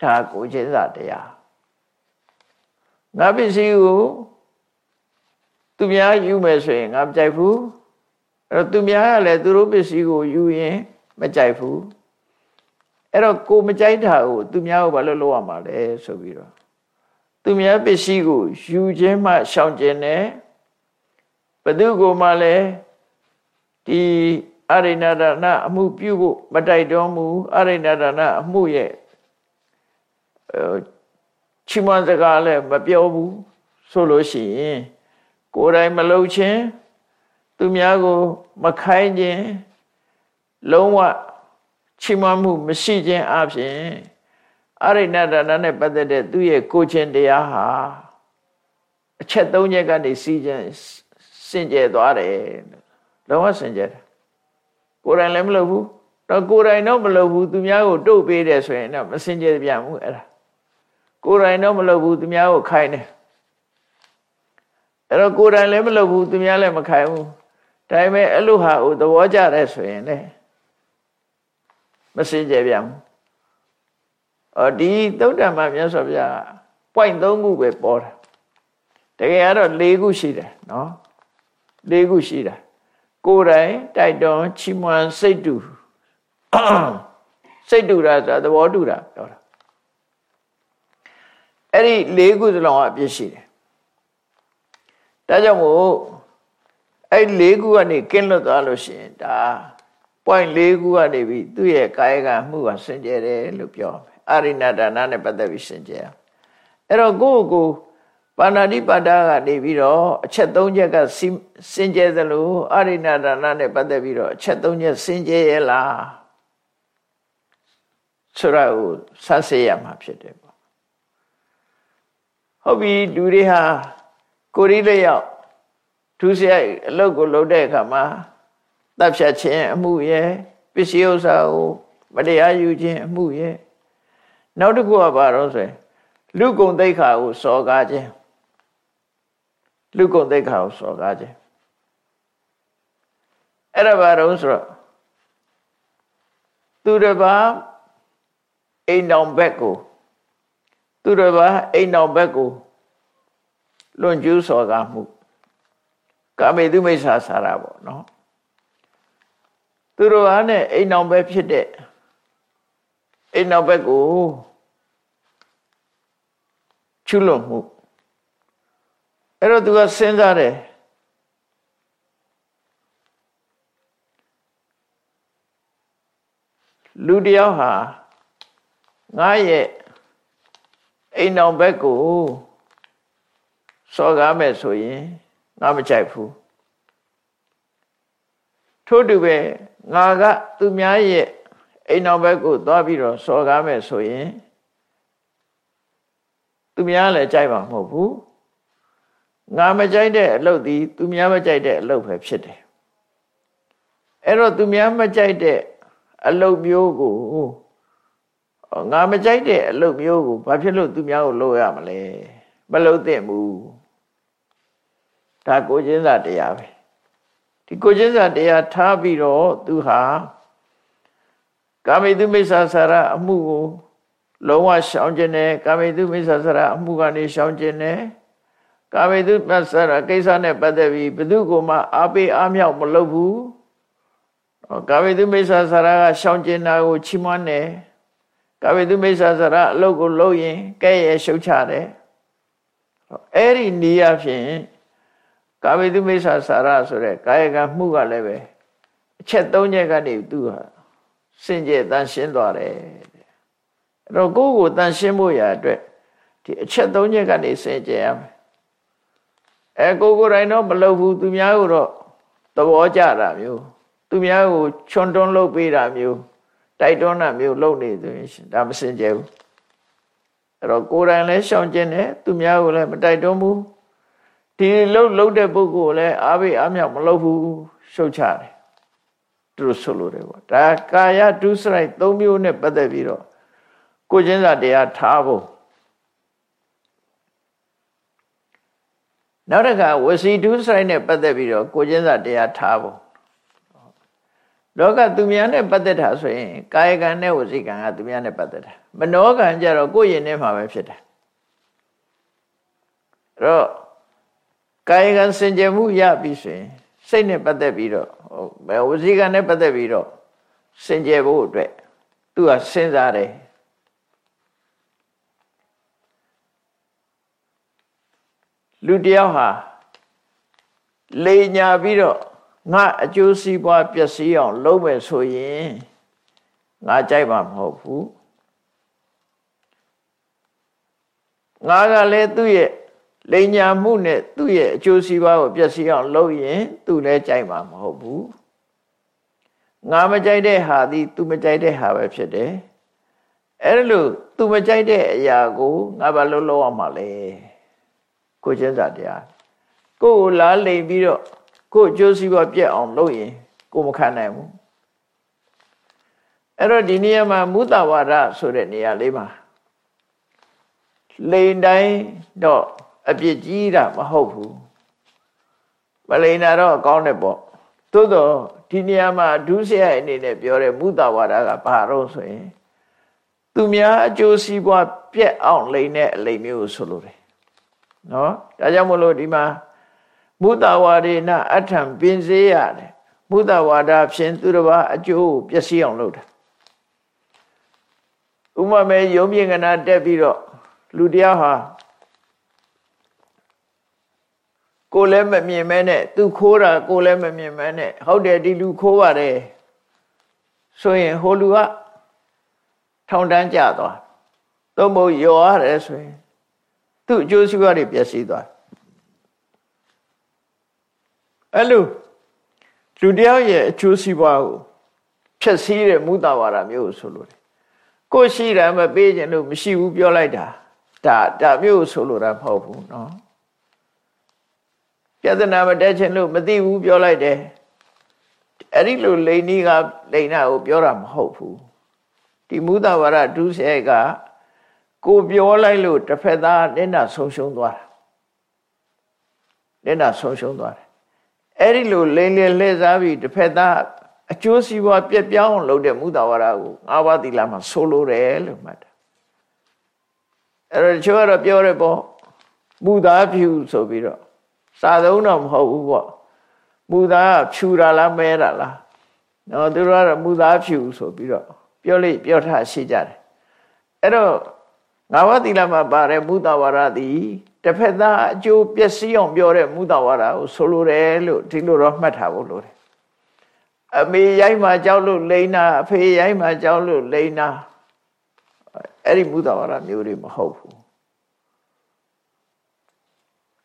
ဒါကိုချင်းစာတရားငါပစ္စည်းကိုသူများယူမယ်ဆိုရင်ငါမကြိုက်ဘူး အဲ့တော့သူများကလည်းသူတို့ပစ္စည်းကိုယူရင်မကြိုက်ဘူးအဲ့တော့ကိုမကြိုက်တာကိုသူများကိုဘာလို့လုပ်ရမှာလဲဆိုပြီးတော့သူများပစ္စည်းကိုယူခြင်းမှရှောင်ကျင်တယ်ဘသူကိုမှလည်းဒီအရိဏဒါနအမှုပြုဖို့မတိုက်တွန်းမူအရိဏဒါနအမှုရဲ့ချီးမွမ်းစကားလည်းမပြောဘူးဆိုလို့ရှိရင်ကိုယ်တိုင်မလုပ်ခြင်း သူများကို မခိုင်းခြင်းလုံးဝချီးမွမ်းမှု မရှိခြင်းအပြင်အရိဏဒါနနဲ့ပတ်သက်တဲ့သူ့ရဲ့ကိုချင်းတရားဟာအချက်၃ချက်ကနေစီးခြင်းစင်ကြယ်သွားတယ်လုံးဝစင်ကြယ်တယ်ကိုယ်တိုင်လည်းမလုပ်ဘူးတော့ကိုယ်တိုင်တော့မလုပ်ဘူးသူများကိုတုတ်ပေးတယ်ဆိုရင်တော့မစင်ကြယ်ပြန်ဘူးအဲ့ဒါကိုယ်တိုင်တော့မလုပ်ဘူးသူများကိုခိုင်းတယ်အဲ့တော့ကိုယ်တိုင်လည်းမလုပ်ဘူးသူများလည်းမခိုင်းဘူး ဒါပေမဲ့အဲ့လိုဟာကိုသဘောကျတယ်ဆိုရင်လည်းမစင်ကြယ်ပြန်ဘူးအော်ဒီသုတ်တံမှာမြတ်စွာဘုရား point 3ခုပဲပေါ်တာတကယ်ကတော့၄ခုရှိတယ်နော်၄ခုရှိတာကိုယ်တိုင်တိုက်တွန်းချီးမွမ်းစိတ်တူစိတ်တူတာဆိုတာသဘောတူတာပြောတာအဲ့ဒီ၄ခုစလုံးအပြည့်ရှိတယ်ဒါကြောင့်မို့ အဲ့၄ခုကနေကင်းလွတ်သွားလို့ရှိရင်ဒါ point ၄ခုကနေပြီးသူ့ရဲ့ကာယကမှုကစင်ကြယ်တယ်လို့ပြောမယ်အရိဏဒါနနဲ့ပတ်သက်ပြီးစင်ကြယ်အဲ့တော့ကိုယ့်ကိုယ်ပါဏာတိပါဒကနေပြီးတော့အချက်၃ချက်ကစင်ကြယ်သလိုအရိဏဒါနနဲ့ပတ်သက်ပြီးတော့အချက်၃ချက်စင်ကြယ်ရဲ့လားဆိုတော့ဆတ်စေရမှာဖြစ်တယ်ပေါ့ဟုတ်ပြီလူတွေဟာကိုရီးလျောက် ဒုစရိုက်အလုပ်ကိုလုပ်တဲ့အခါမှာတပ်ဖြတ်ခြင်းအမှုရဲ့ပစ္စည်းဥစ္စာကိုမတရားယူခြင်းအမှုရဲ့နောက်တစ်ခုကဘာလို့ဆိုရင်လူကုံသိက္ခာကိုစော်ကားခြင်းလူကုန်သိက္ခာကိုစော်ကားခြင်းအဲ့ဒါဘာတော့ဆိုတော့သူတစ်ပါးအိမ်တော်ဘက်ကိုသူတစ်ပါးအိမ်တော်ဘက်ကိုလွန်ကျူးစော်ကားမှု ကာမေတုမိစ္ဆာစာရပေါ့နော်သူတို့အားနဲ့အိမ်အောင်ပဲဖြစ်တဲ့အိမ်အောင်ဘက်ကိုချွလွန်မှုအဲ့တော့သူကစဉ်းစားတယ်လူတယောက်ဟာငါရဲ့အိမ်အောင်ဘက်ကိုစော်ကားမဲ့ဆိုရင် ငါမကြိုက်ဘူးထို့တူပဲငါကသူများရဲ့အိမ်အောင်ဘက်ကိုသွားပြီးတော့စော်ကားမဲ့ဆိုရင်သူများလည်းကြိုက်မှာမဟုတ်ဘူးငါမကြိုက်တဲ့အလုပ်ဒီသူများမကြိုက်တဲ့အလုပ်ပဲဖြစ်တယ်အဲ့တော့သူများမကြိုက်တဲ့အလုပ်မျိုးကိုငါမကြိုက်တဲ့အလုပ်မျိုးကိုဘာဖြစ်လို့သူများကိုလုပ်ရမလဲမလုပ်သင့်ဘူး ဒါကိုချင်းစာတရားပဲဒီကိုချင်းစာတရားထားပြီးတော့သူဟာကာမိတုမိစ္ဆာစာရအမှုကိုလုံးဝရှောင်ကျင်တယ်ကာမိတုမိစ္ဆာစာရအမှုကနေရှောင်ကျင်တယ်ကာမိတုမဆရကိစ္စနဲ့ပတ်သက်ပြီးဘယ်သူကမှအားပေးအားမြောက်မလုပ်ဘူးကာမိတုမိစ္ဆာစာရကရှောင်ကျင်တာကိုချီးမွမ်းတယ်ကာမိတုမိစ္ဆာစာရအလုပ်ကိုလုပ်ရင်ကဲ့ရဲ့ရှုတ်ချတယ်အဲ့ဒီနည်းအဖြစ် ကာမိတုမိစ္ဆာစာရဆိုတဲ့ကာယကမှုကလည်းပဲအချက်၃ချက်ကနေသူဟာစင်ကြယ်တန်ရှင်းသွားတယ်အဲ့တော့ကိုယ့်ကိုတန်ရှင်းဖို့ရအတွက်ဒီအချက်၃ချက်ကနေစင်ကြယ်ရမယ်အဲကိုကိုယ်တိုင်တော့မလုပ်ဘူးသူများကိုတော့သဘောကျတာမျိုးသူများကိုချွန်တွန်းလုပ်ပေးတာမျိုးတိုက်တွန်းတာမျိုးလုပ်နေသူရင်ဒါမစင်ကြယ်ဘူးအဲ့တော့ကိုယ်တိုင်လည်းရှောင်ကျင်တယ်သူများကိုလည်းမတိုက်တွန်းဘူး ဒီလှုပ်လှုပ်တဲ့ပုဂ္ဂိုလ်လည်းအားပေးအားမြောက်မလုပ်ဘူးရှုတ်ချတယ်သူတို့ဆိုလိုတယ်ပေါ့ဒါကာယဒုစရိုက်၃မျိုးနဲ့ပတ်သက်ပြီးတော့ကိုချင်းစာတရားထားဖို့နောက်တစ်ခါဝစီဒုစရိုက်နဲ့ပတ်သက်ပြီးတော့ကိုချင်းစာတရားထားဖို့လောကသူများနဲ့ပတ်သက်တာဆိုရင်ကာယကံနဲ့ဝစီကံကသူများနဲ့ပတ်သက်တာမနောကံကြတော့ကိုယ့်ရင်ထဲမှာပဲဖြစ်တယ်အဲ့တော့ ကာယကံစင်ကြယ်မှုရပြီဆိုရင်စိတ်နဲ့ပတ်သက်ပြီးတော့ဝစီကံနဲ့ပတ်သက်ပြီးတော့စင်ကြယ်ဖို့အတွက်သူကစဉ်းစားတယ်လူတယောက်ဟာလေညာပြီးတော့ငါအကျိုးစီးပွားပျက်စီးအောင်လုပ်မယ်ဆိုရင်ငါကြိုက်မှာမဟုတ်ဘူးငါကလည်းသူ့ရဲ့ လိန်ညာမှုနဲ့သူ့ရဲ့အကျိုးစီးပွားကိုပျက်စီးအောင်လုပ်ရင် သူလည်းကြိုက်မှာမဟုတ်ဘူးငါမကြိုက်တဲ့ဟာသည် तू မကြိုက်တဲ့ဟာပဲဖြစ်တယ်အဲ့လို तू မကြိုက်တဲ့အရာကိုငါဘာလို့လုပ်ရမှာလဲကိုချင်းစာတရားကိုယ်ကိုလားလိန်ပြီးတော့ကိုယ်အကျိုးစီးပွားပြက်အောင်လုပ်ရင် ကိုမခံနိုင်ဘူးအဲ့တော့ဒီနေရာမှာမုသဝါဒဆိုတဲ့နေရာလေးမှာလိန်တိုင်းတော့ အပြစ်ကြီးတာမဟုတ်ဘူးမလိန်တာတော့အကောင်းတယ်ပေါ့သို့တော့ဒီနေရာမှာဒုစရိုက်အနေနဲ့ပြောတဲ့မုသဝါဒကဘာတော့ဆိုရင်သူများအကျိုးစီးပွားပြက်အောင်လိန်တဲ့အလိမ်မျိုးဆိုလိုတယ်နော်ဒါကြောင့်မလို့ဒီမှာမုသဝါဒေနအထံပင်စေးရတယ်မုသဝါဒဖြင့်သူတစ်ပါးအကျိုးပျက်စီးအောင်လုပ်တာဥမမဲယုံမြင်ကနာတက်ပြီးတော့လူတယောက်ဟာ ကိုလည်းမမြင်မဲနဲ့သူခိုးတာကိုလည်းမမြင်မဲနဲ့ဟုတ်တယ်ဒီလူခိုးပါတယ်ဆိုရင်ဟိုလူကထောင်တန်းကြသွားသို့မဟုတ်ယောရတယ်ဆိုရင်သူ့အကျိုးစီးပွားတွေပျက်စီးသွားအဲ့လိုလူတယောက်ရဲ့အကျိုးစီးပွားကိုဖျက်ဆီးတဲ့မူတာဝါဒမျိုးဆိုလို့တယ်ကိုရှိတယ်မပေးခြင်းလို့မရှိဘူးပြောလိုက်တာဒါဒါမျိုးဆိုလို့တာမဟုတ်ဘူးเนาะ ပြဿနာမတက်ခြင်းလို့မသိဘူးပြောလိုက်တယ်အဲ့ဒီလိုလိန်နီးကလိန်နာကိုပြောတာမဟုတ်ဘူးဒီမူတာဝါဒဒုစရိုက်ကကိုပြောလိုက်လို့တစ်ဖက်သားလက်နာဆုံးရှုံးသွားတာလက်နာဆုံးရှုံးသွားတယ်အဲ့ဒီလိုလိန်လည်လှည့်စားပြီးတစ်ဖက်သားအကျိုးစီးပွားပြက်ပြောင်းလုပ်တဲ့မူတာဝါဒကိုငါးပါးသီလမှာဆိုလိုတယ်လို့မှတ်တာအဲ့တော့ချိုးကတော့ပြောရပေါ့မူသားဖြူဆိုပြီးတော့ စာသုံးတော့မဟုတ်ဘူးပေါ့မူသားဖြူတာလားမဲတာလားနော်သူတို့ကတော့မူသားဖြူဆိုပြီးတော့ပြောလိပြောထားရှိကြတယ်အဲ့တော့ငါးပါးသီလမှာပါတဲ့မူတဝါဒသည်တစ်ဖက်သားအကျိုးပျက်စီးအောင်ပြောတဲ့မူတဝါဒကိုဆိုလိုတယ်လို့ဒီလိုတော့မှတ်ထားဖို့လိုတယ်အမေရိုက်မှကြောက်လို့လိန်နာအဖေရိုက်မှကြောက်လို့လိန်နာအဲ့ဒီမူတဝါဒမျိုးတွေမဟုတ်ဘူး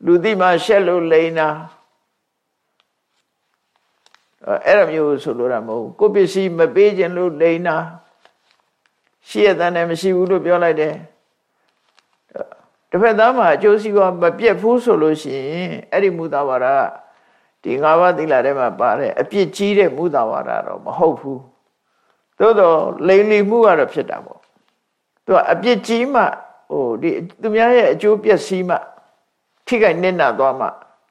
လူသိမှရှက်လို့လိန်နာအဲ့ဒါမျိုးဆိုလိုတာမဟုတ်ကိုပစ္စည်းမပေးခြင်းလို့လိန်နာရှိရတဲ့နဲ့မရှိဘူးလို့ပြောလိုက်တယ်တစ်ဖက်သားမှာအကျိုးစီးပွားမပြတ်ဘူးဆိုလို့ရှိရင်အဲ့ဒီမူတာဝါဒဒီ၅ပါးသီလထဲမှာပါတဲ့အပြစ်ကြီးတဲ့မူတာဝါဒတော့မဟုတ်ဘူးသို့တော့လိန်လီမှုကတော့ဖြစ်တာပေါ့သူကအပြစ်ကြီးမှဟိုဒီသူများရဲ့အကျိုးပျက်စီးမှ ထိခိုက်နစ်နာသွားမှ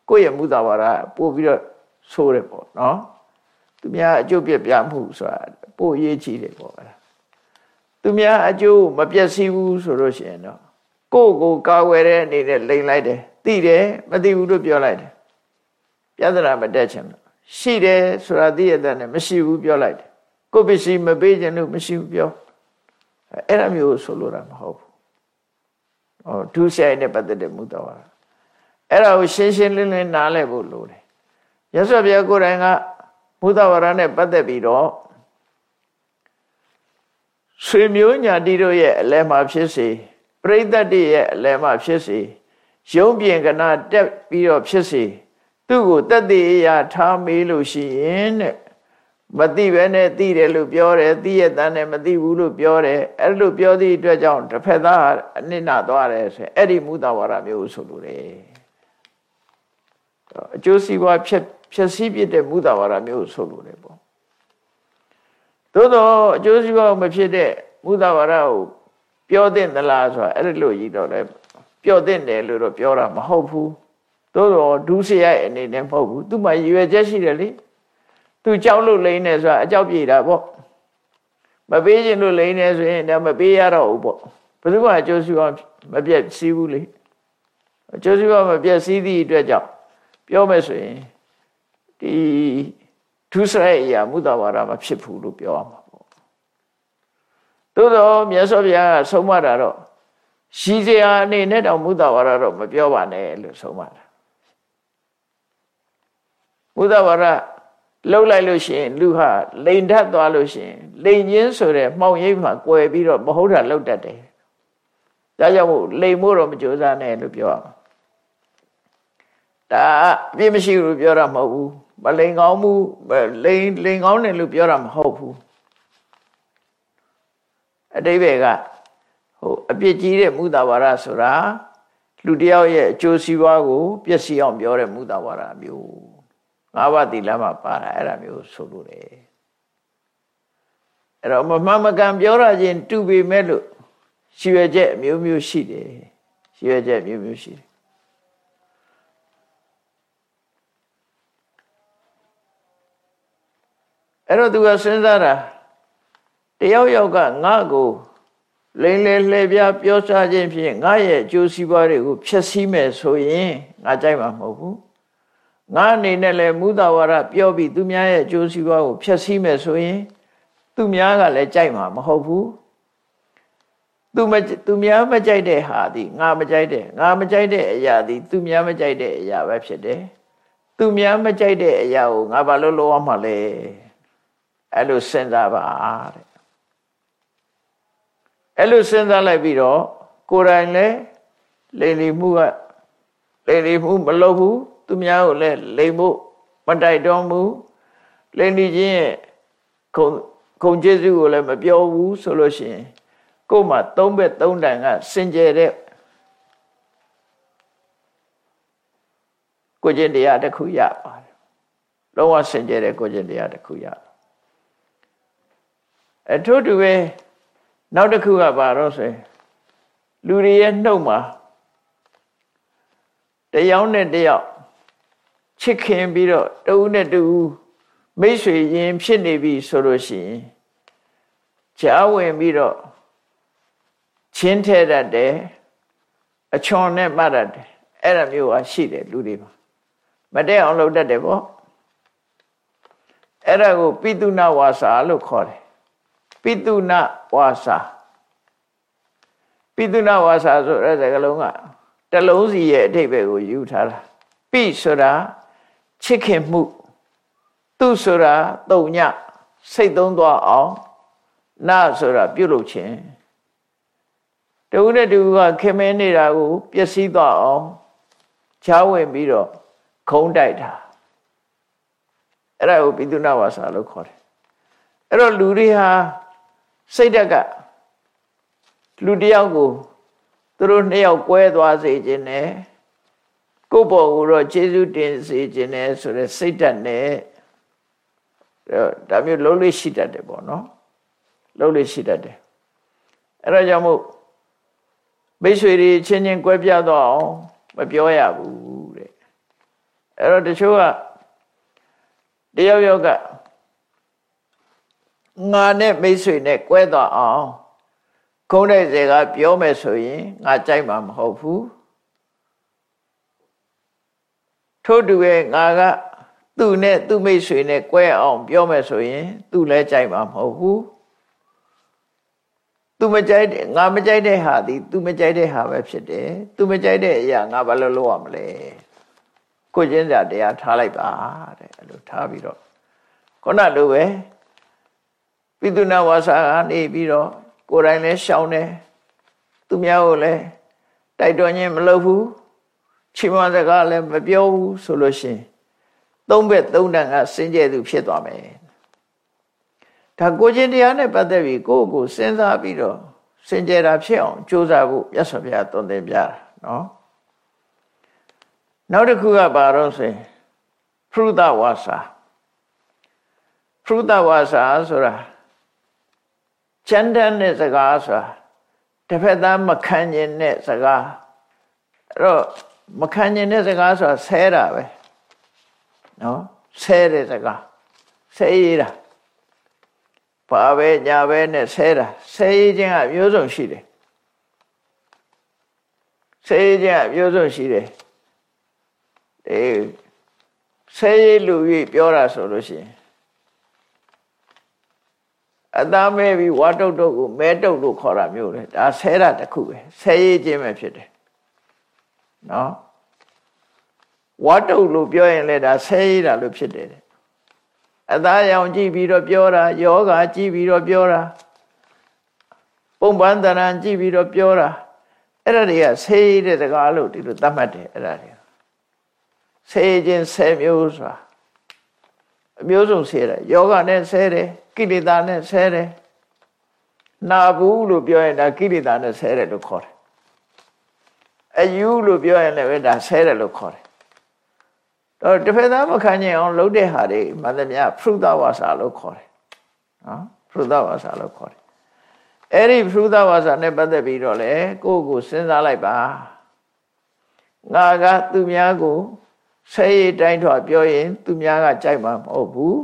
ကိုယ့်ရဲ့မူတာဝါဒပို့ပြီးတော့ဆိုးတယ်ပေါ့နော်သူများအကျိုးပြပြမှုဆိုတာပို့ရေးကြည့်တယ်ပေါ့အဲ့ဒါသူများအကျိုးမပျက်စီးဘူးဆိုလို့ရှိရင်တော့ကိုယ့်ကိုကာဝယ်တဲ့အနေနဲ့လိန်လိုက်တယ်သိတယ်မသိဘူးလို့ပြောလိုက်တယ်ပြဿနာမတက်ချင်ဘူးရှိတယ်ဆိုတာသိရတဲ့နဲ့မရှိဘူးပြောလိုက်တယ်ကိုယ့်ပစ္စည်းမပေးခြင်းလို့မရှိဘူးပြောအဲ့ဒါမျိုးဆိုလိုတာမဟုတ်ဘူးဟောဒုစရိုက်နဲ့ပတ်သက်တဲ့မူတော် အဲ့ဒါကိုရှင်းရှင်းလင်းလင်းနားလည်ဖို့လိုတယ်ရသော်ဘုရားကိုယ်တိုင်ကဘုဒ္ဓဝါဒနဲ့ပတ်သက်ပြီးတော့ဆွေမျိုးညာတိတို့ရဲ့အလဲမှာဖြစ်စေပရိသတ်တွေရဲ့အလဲမှာဖြစ်စေရုံးပြင်ကနာတက်ပြီးတော့ဖြစ်စေသူ့ကိုတက်သေးအရာထားမေးလို့ရှိရင်တဲ့မသိပဲနဲ့သိတယ်လို့ပြောတယ်သိရတဲ့နဲ့မသိဘူးလို့ပြောတယ်အဲ့လိုပြောသည့်အတွက်ကြောင့်တစ်ဖက်သားအနစ်နာသွားတယ်ဆိုအဲ့ဒီမူတာဝါဒမျိုးဆိုလို့တယ် အကျိုးစီးပွားဖြစ်ဖြစ်စည်းပြတဲ့မူတာဝါဒမျိုးဆိုလို့တယ်ပေါ့သို့တော့အကျိုးစီးပွားမဖြစ်တဲ့မူတာဝါဒကိုပြောတဲ့သလားဆိုတာအဲ့လိုကြီးတော့လည်းပြောတဲ့တယ်လို့တော့ပြောတာမဟုတ်ဘူးသို့တော့ဒုစရိုက်အနေနဲ့မဟုတ်ဘူးသူ့မှာရည်ရွယ်ချက်ရှိတယ်လေသူကြောက်လို့လိမ့်နေဆိုတာအကြောက်ပြေတာပေါ့မပေးခြင်းလို့လိမ့်နေဆိုရင်တော့မပေးရတော့ဘူးပေါ့ဘယ်သူမှအကျိုးစီးပွားမပြည့်စည်ဘူးလေအကျိုးစီးပွားမပြည့်စည်သည့်အတွက်ကြောင့် ပြောမယ်ဆိုရင်ဒီဒုစရိုက်အရာမုဒ္ဒဝါဒမဖြစ်ဘူးလို့ပြောရမှာပေါ့သို့တော့မြတ်စွာဘုရားကဆုံးမတာတော့ရှိစရာအနေနဲ့တော့မုဒ္ဒဝါဒတော့မပြောပါနဲ့လို့ဆုံးမတာမုဒ္ဒဝါဒလှုပ်လိုက်လို့ရှိရင်လူဟာလိန်ထပ်သွားလို့ရှိရင်လိန်ချင်းဆိုတဲ့မှောင်ရိပ်မှာကွယ်ပြီးတော့မဟုတ်တာလှုပ်တတ်တယ်ဒါကြောင့်မို့လိန်မို့တော့မကြိုးစားနဲ့လို့ပြောရမှာ ဒါအပြစ်မရှိဘူးပြောတာမဟုတ်ဘူးမလိန်ကောင်းမှုလိန်လိန်ကောင်းတယ်လို့ပြောတာမဟုတ်ဘူးအတိဘယ်ကဟိုအပြစ်ကြီးတဲ့မူတာဝါဒဆိုတာလူတယောက်ရဲ့အကျိုးစီးပွားကိုပျက်စီးအောင်ပြောတဲ့မူတာဝါဒမျိုးငါးပါးသီလမှာပါတာအဲ့ဒါမျိုးဆိုလို့တယ်အဲ့တော့မမှန်မကန်ပြောရခြင်းတူပေမဲ့လို့ရှိရချက်အမျိုးမျိုးရှိတယ်ရှိရချက်အမျိုးမျိုးရှိတယ် အဲ့တော့သူကစဉ်းစားတာတယောက်ယောက်ကငါ့ကိုလိမ့်လေလှည့်ပြပြောစားခြင်းဖြင့်ငါရဲ့အကျိုးစီးပွားတွေကိုဖျက်ဆီးမယ်ဆိုရင်ငါကြိုက်မှာမဟုတ်ဘူးငါအနေနဲ့လည်းမူတာဝါဒပြောပြီးသူများရဲ့အကျိုးစီးပွားကိုဖျက်ဆီးမယ်ဆိုရင်သူများကလည်းကြိုက်မှာမဟုတ်ဘူးသူမသူများမကြိုက်တဲ့ဟာဒီငါမကြိုက်တဲ့ငါမကြိုက်တဲ့အရာဒီသူများမကြိုက်တဲ့အရာပဲဖြစ်တယ်သူများမကြိုက်တဲ့အရာကိုငါဘာလို့လုပ်ရမှာလဲ အဲ့လိုစဉ်းစားပါတဲ့အဲ့လိုစဉ်းစားလိုက်ပြီးတော့ကိုယ်တိုင်လည်းလိမ်လီမှုကလိမ်လီမှုမလုပ်ဘူးသူများကိုလည်းလိမ်ဖို့မတိုက်တွန်းဘူးလိမ်လီခြင်းရဲ့ခုံခုံကျေးဇူးကိုလည်းမပြောဘူးဆိုလို့ရှိရင်ကိုယ်မှာသုံးဘက်သုံးတန်ကစင်ကြယ်တဲ့ကိုကျင့်တရားတစ်ခုရပါတယ်လုံးဝစင်ကြယ်တဲ့ကိုကျင့်တရားတစ်ခုရ အထို့တူပဲနောက်တစ်ခုကဘာတော့ဆိုရင်လူတွေရဲ့နှုတ်မှာတယောက်နဲ့တယောက်ချစ်ခင်ပြီးတော့တဦးနဲ့တဦးမိတ်ဆွေရင်ဖြစ်နေပြီဆိုလို့ရှိရင်ကြားဝင်ပြီးတော့ချင်းထဲတတ်တယ်အချွန်နဲ့မှတ်တတ်တယ်အဲ့ဒါမျိုးဟာရှိတယ်လူတွေမှာမတည့်အောင်လုပ်တတ်တယ်ပေါ့အဲ့ဒါကိုပိတုဏဝါစာလို့ခေါ်တယ် ပိတုဏဝါစာပိတုဏဝါစာဆိုတဲ့စကားလုံးကတလုံးစီရဲ့အထိပ္ပယ်ကိုယူထားတာပိဆိုတာချစ်ခင်မှုသူဆိုတာတုံညစိတ်သုံးသွားအောင်နဆိုတာပြုတ်လို့ခြင်းတဦးနဲ့တဦးကခင်မင်းနေတာကိုပျက်စီးသွားအောင်ချားဝင်ပြီးတော့ခုံးတိုက်တာအဲ့ဒါကိုပိသုနာဝါစာလို့ခေါ်တယ်အဲ့တော့လူတွေဟာ စိတ်ဓာတ်ကလူတယောက်ကိုသူတို့နှစ်ယောက်ကွဲသွားစေခြင်းနဲ့ကိုယ့်ဘောကိုတော့ကျေးဇူးတင်စေခြင်းနဲ့ဆိုတဲ့စိတ်ဓာတ်နဲ့ဒါမျိုးလုံးလေးရှိတတ်တယ်ပေါ့နော်လုံးလေးရှိတတ်တယ်အဲ့ဒါကြောင့်မို့မိတ်ဆွေတွေချင်းချင်းကွဲပြားတော့အောင်မပြောရဘူးတဲ့အဲ့တော့တချို့ကတယောက်ယောက်က ငါနဲ့မိတ်ဆွေနဲ့ကွဲတော့အောင်ခုံးတဲ့စေကပြောမယ်ဆိုရင်ငါကြိုက်မှာမဟုတ်ဘူးထို့တူရဲ့ငါကသူ့နဲ့သူ့မိတ်ဆွေနဲ့ကွဲအောင်ပြောမယ်ဆိုရင် သူ့လည်းကြိုက်မှာမဟုတ်ဘူးသူမကြိုက်တဲ့ငါမကြိုက်တဲ့ဟာဒီသူမကြိုက်တဲ့ဟာပဲဖြစ်တယ်သူမကြိုက်တဲ့အရာငါဘာလို့လုပ်ရမလဲကိုချင်းစရာတရားထားလိုက်ပါတဲ့အဲ့လိုထားပြီးတော့ခုနလိုပဲ ပိသုနာဝါစာကနေပြီးတော့ကိုယ်တိုင်လည်းရှောင်းတယ်သူများကိုလည်းတိုက်တော်ခြင်းမလုပ်ဘူးချီးမွမ်းစကားလည်းမပြောဘူးဆိုလို့ရှိရင်သုံးဘက်သုံးတန်ကစင်ကြယ်သူဖြစ်သွားမယ်ဒါကိုချင်းတရားနဲ့ပတ်သက်ပြီးကိုယ့်ကိုစဉ်းစားပြီးတော့စင်ကြယ်တာဖြစ်အောင်ကြိုးစားဖို့မြတ်စွာဘုရားသွန်သင်ပြတာနော်နောက်တစ်ခုကဘာတော့ဆိုရင်ဖရုဒဝါစာဖရုဒဝါစာဆိုတာ ကျန်တဲ့နဲ့စကားဆိုတာတစ်ဖက်သားမခံကျင်တဲ့စကားအဲ့တော့မခံကျင်တဲ့စကားဆိုတာဆဲတာပဲနော်ဆဲတဲ့စကားဆဲရတာဘာပဲညာပဲနဲ့ဆဲတာဆဲရခြင်းကမျိုးစုံရှိတယ်ဆဲရခြင်းကမျိုးစုံရှိတယ်အေးဆဲရလူကြီးပြောတာဆိုလို့ရှိရင် အသားမဲပြီးဝါတုတ်တုတ်ကိုမဲတုတ်လို့ခေါ်တာမျိုးလေဒါဆဲတာတစ်ခုပဲဆဲရခြင်းပဲဖြစ်တယ်နော်ဝါတုတ်လို့ပြောရင်လည်းဒါဆဲရတာလို့ဖြစ်တယ်အသားရောင်ကြည့်ပြီးတော့ပြောတာယောဂကြည့်ပြီးတော့ပြောတာပုံပန်းတရံကြည့်ပြီးတော့ပြောတာအဲ့ဒါတွေကဆဲရတဲ့စကားလို့ဒီလိုသတ်မှတ်တယ်အဲ့ဒါတွေဆဲခြင်းဆဲမျိုးဆိုတာအမျိုးစုံဆဲတယ်ယောဂနဲ့ဆဲတယ် ကိလေသာနဲ့ဆဲတယ်နာဘူးလို့ပြောရင်ဒါကိလေသာနဲ့ဆဲတယ်လို့ခေါ်တယ်အယူလို့ပြောရင်လည်းဒါဆဲတယ်လို့ခေါ်တယ်တော့တစ်ဖက်သားမခံကျင်အောင်လုပ်တဲ့ဟာတွေမှန်သမျှဖရုဒဝါစာလို့ခေါ်တယ်နော်ဖရုဒဝါစာလို့ခေါ်တယ်အဲ့ဒီဖရုဒဝါစာနဲ့ပတ်သက်ပြီးတော့လေကိုယ့်ကိုစဉ်းစားလိုက်ပါငါကသူများကိုဆဲရတိုင်းထွာပြောရင် သူများကကြိုက်မှာမဟုတ်ဘူး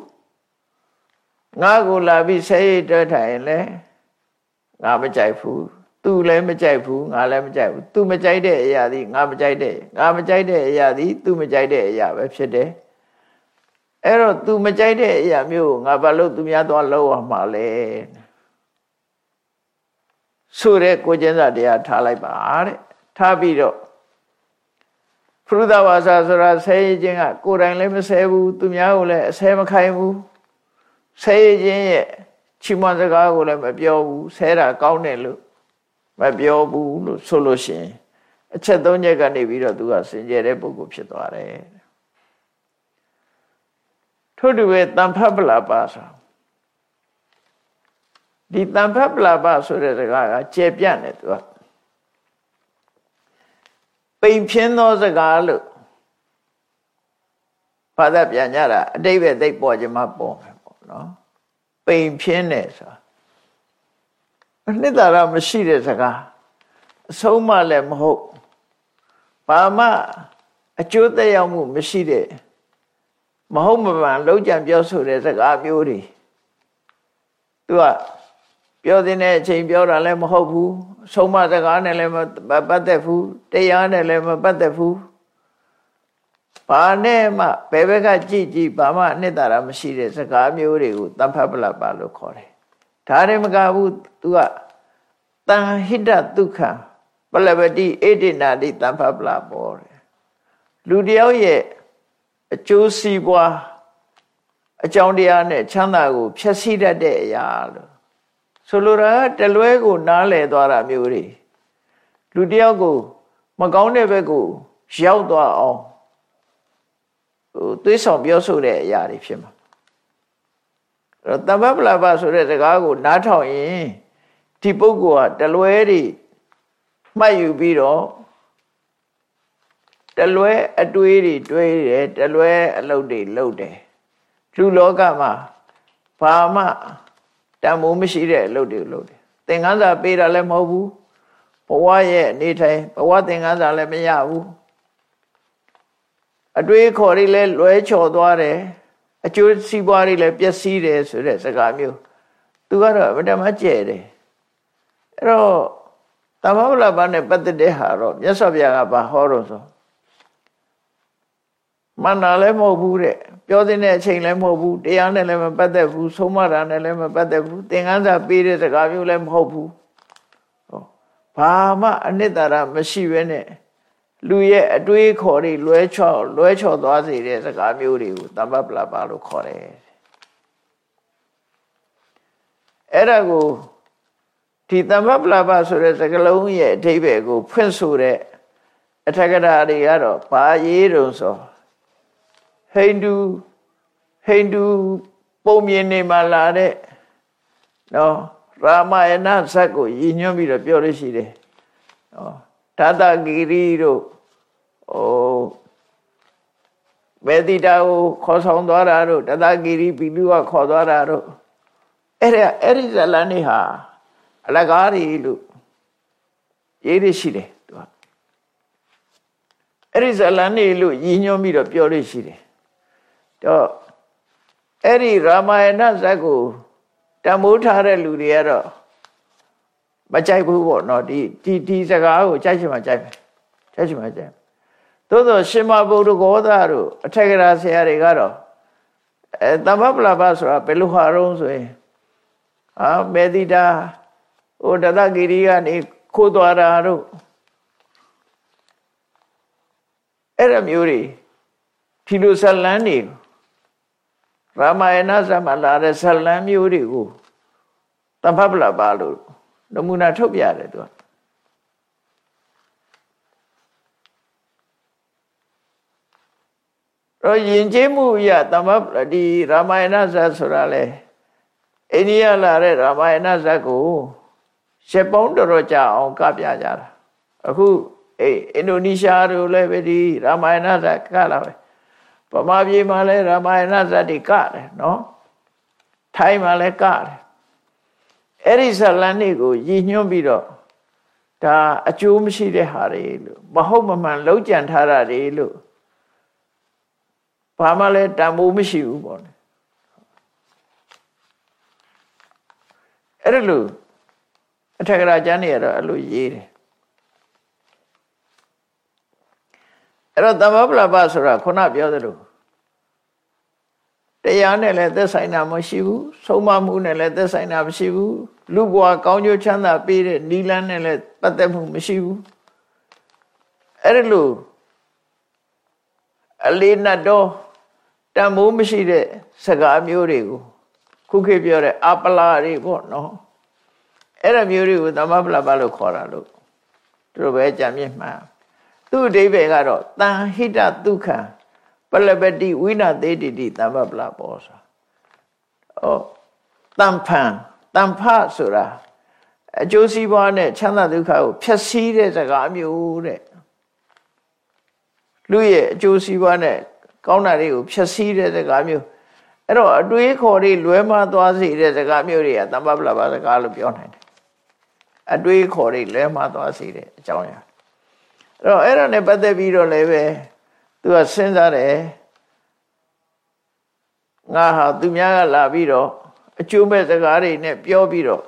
ငါကိုလာပြီးဆဲရတွဲထိုင်ရင်လေငါမကြိုက်ဘူးသူလည်းမကြိုက်ဘူးငါလည်းမကြိုက်ဘူးသူမကြိုက်တဲ့အရာသည်ငါမကြိုက်တဲ့ငါမကြိုက်တဲ့အရာသည်သူမကြိုက်တဲ့အရာပဲဖြစ်တယ်အဲ့တော့သူမကြိုက်တဲ့အရာမျိုးငါဘာလို့သူများသွားလောက်အောင်မှာလဲဆိုတဲ့ကိုကျင်းစာတရားထားလိုက်ပါတဲ့ထားပြီးတော့ဖရုဒဝါစာဆိုတာဆဲရခြင်းကကိုယ်တိုင်လည်းမဆဲဘူးသူများကိုလည်းအဆဲမခိုင်းဘူး ဆဲရခြင်းရဲ့ချီးမွမ်းစကားကိုလည်းမပြောဘူးဆဲတာကောင်းတယ်လို့မပြောဘူးလို့ဆိုလို့ရှိရင်အချက်သုံးချက်ကနေပြီးတော့သူကစင်ကြယ်တဲ့ပုဂ္ဂိုလ်ဖြစ်သွားတယ်ထို့တူပဲတန်ဖတ်ပလာပါဆိုဒီတန်ဖတ်ပလာပါဆိုတဲ့စကားကကျေပြန့်တယ်သူကပိန်ဖြင်းသောစကားလို့ဘာသာပြန်ကြတာအတိတ်ပဲသိပေါ်ခြင်းမပေါ်မယ်ပေါ့ နော်ပိန်ဖြင်းတယ်ဆိုတာအနှစ်သာရမရှိတဲ့စကားအဆုံးမလည်းမဟုတ်ဘာမှအကျိုးသက်ရောက်မှုမရှိတဲ့မဟုတ်မမှန်လုံးကြံပြောဆိုတဲ့စကားမျိုးတွေသူကပြောတဲ့အချိန်ပြောတာလည်းမဟုတ်ဘူးဆုံးမစကားနဲ့လည်းမပတ်သက်ဘူးတရားနဲ့လည်းမပတ်သက်ဘူး ဘာနဲ့မှဘယ်ဘက်ကကြည့်ကြည့်ဘာမှအနှစ်သာရမရှိတဲ့စကားမျိုးတွေကိုတမ္ဖပလပလို့ခေါ်တယ်ဒါရင်မကဘူးသူကတန်ဟိတဒုက္ခပလပတိဣတိနာတိတမ္ဖပလပေါ်တယ်လူတယောက်ရဲ့အကျိုးစီးပွားအကြောင်းတရားနဲ့ချမ်းသာကိုဖျက်ဆီးတတ်တဲ့အရာလို့ဆိုလိုတာတလွဲကိုနားလည်သွားတာမျိုးတွေလူတယောက်ကို မကောင်းတဲ့ဘက်ကိုရောက်သွားအောင် ဟိုသွေးဆောင်ပြောဆိုတဲ့အရာတွေဖြစ်မှာအဲ့တော့တမ္ပပလပဆိုတဲ့စကားကိုနားထောင်ရင်ဒီပုဂ္ဂိုလ်ကတလွဲတွေမှတ်ယူပြီးတော့တလွဲအတွေးတွေတွေးတယ်တလွဲအလုပ်တွေလုပ်တယ်လူလောကမှာဘာမှတန်မိုးမရှိတဲ့အလုပ်တွေလုပ်တယ်သင်္ကန်းစာပေးတာလည်းမဟုတ်ဘူးဘဝရဲ့အနေထိုင်ဘဝသင်္ကန်းစာလည်းမရဘူး အတွေးခေါ်တွေလည်းလွဲချော်သွားတယ်အကျိုးစီးပွားတွေလည်းပျက်စီးတယ်ဆိုတဲ့စကားမျိုးသူကတော့အမတမကျဲတယ်အဲ့တော့သမဝလဘာနဲ့ပတ်သက်တဲ့ဟာတော့မြတ်စွာဘုရားကဘာဟောတော့ဆိုမှန်တာလည်းမဟုတ်ဘူးတဲ့ပြောတဲ့အချိန်လည်းမဟုတ်ဘူးတရားနဲ့လည်းမပတ်သက်ဘူးဆုံးမတာနဲ့လည်းမပတ်သက်ဘူးသင်္ကန်းစာပေးတဲ့စကားမျိုးလည်းမဟုတ်ဘူးဟောဘာမှအနှစ်သာရမရှိဘဲနဲ့ လူရဲ့အတွေးခေါ်တွေလွဲချော်လွဲချော်သွားစေတဲ့စကားမျိုးတွေကိုတမ္ပပလပါလို့ခေါ်တယ်အဲ့ဒါကိုဒီတမ္ပပလပါဆိုတဲ့စကားလုံးရဲ့အဓိပ္ပာယ်ကိုဖွင့်ဆိုတဲ့အထက်ကရာတွေကတော့ဘာရေးတုံဆိုဟိန္ဒူဟိန္ဒူပုံမြင်နေမှလာတဲ့နော်ရာမယဏဇတ်ကိုရည်ညွှန်းပြီးတော့ပြောလို့ရှိတယ်နော်ဓာတဂီရီတို့ ဟိုမေတိတာကိုခေါ်ဆောင်သွားတာတို့ဓာတဂီရီဘီလူကခေါ်သွားတာတို့အဲ့ဒါအဲ့ဒီဇလန်နေဟာအလကားတွေလို့ရေးရရှိတယ်သူကအဲ့ဒီဇလန်နေလို့ရည်ညွှန်းပြီးတော့ပြောလို့ရှိတယ်တော့အဲ့ဒီရာမာယဏဇတ်ကိုတမိုးထားတဲ့လူတွေကတော့မကြိုက်ဘူးပေါ့နော်ဒီဒီဒီစကားကိုကြိုက်ချင်မှကြိုက်မယ်ကြိုက်ချင်မှကြိုက် သို့သောရှင်မဗုဒ္ဓဂောသတို့အထက်ကရာဆရာတွေကတော့အဲတမ္ပပလဘဆိုတာဘယ်လိုဟာရုံးဆိုရင်အာမေတိတာဟိုတသဂိရိကနေခိုးသွားတာတို့အဲ့ရမျိုးတွေဒီလိုဇလန်းတွေရာမာယဏဇမလာတဲ့ဇလန်းမျိုးတွေကိုတမ္ပပလပါလို့နမူနာထုတ်ပြတယ်သူက တော့ယဉ်ကျေးမှုရတမ္ပဒီရာမာယဏဇတ်ဆိုတာလေအိန္ဒိယလာတဲ့ရာမာယဏဇတ်ကိုရှစ်ပေါင်းတော်တော်ကြာအောင်ကပြကြတာအခုအေးအင်ဒိုနီးရှားတို့လည်းပဲဒီရာမာယဏဇတ်ကလာပဲဗမာပြည်မှာလည်းရာမာယဏဇတ်တွေကတယ်နော်ထိုင်းမှာလည်းကတယ်အဲ့ဒီဇလန်တွေကိုရည်ညွှန်းပြီးတော့ဒါအကျိုးမရှိတဲ့ဟာတွေလို့မဟုတ်မမှန်လုံးကြံထားတာတွေလို့ ဘာမှလည်းတန်ဖိုးမရှိဘူးပေါ့လေအဲ့ဒါလို့အထက်ကရာကျမ်းတွေကတော့အဲ့လိုရေးတယ်အဲ့တော့သမဗလပဆိုတာခုနပြောသလိုတရားနဲ့လည်းသက်ဆိုင်တာမရှိဘူးဆုံးမမှုနဲ့လည်းသက်ဆိုင်တာမရှိဘူးလူဘဝကောင်းကျိုးချမ်းသာပေးတဲ့နိလန်းနဲ့လည်းပတ်သက်မှုမရှိဘူးအဲ့ဒါလို့အလေးနတ်တော့ တန်မိုးမရှိတဲ့စကားမျိုးတွေကိုခုခေတ်ပြောတဲ့အပလာတွေပေါ့နော်အဲ့ဒါမျိုးတွေကိုသမပလပလို့ခေါ်တာလို့သူတို့ပဲကြံမြင့်မှန်သူ့အဓိပ္ပာယ်ကတော့တန်ဟိတဒုက္ခပလပတိဝိနာသေးတိတိသမပလပေါ်ဆိုဩတန်ဖန်တန်ဖဆိုတာအကျိုးစီးပွားနဲ့ချမ်းသာဒုက္ခကိုဖြည့်ဆည်းတဲ့စကားမျိုးတဲ့လူရဲ့အကျိုးစီးပွားနဲ့ ကောင်းတာတွေကိုဖြည့်ဆည်းတဲ့စကားမျိုးအဲ့တော့အတွေးခေါ်တွေလွဲမှားသွားစေတဲ့စကားမျိုးတွေကတမ္ပပလပါစကားလို့ပြောနိုင်တယ်အတွေးခေါ်တွေလွဲမှားသွားစေတဲ့အကြောင်းအရာအဲ့တော့အဲ့ဒါနဲ့ပတ်သက်ပြီးတော့လည်းပဲသူကစဉ်းစားတယ်ငါဟာသူများကလာပြီးတော့အကျိုးမဲ့စကားတွေနဲ့ပြောပြီးတော့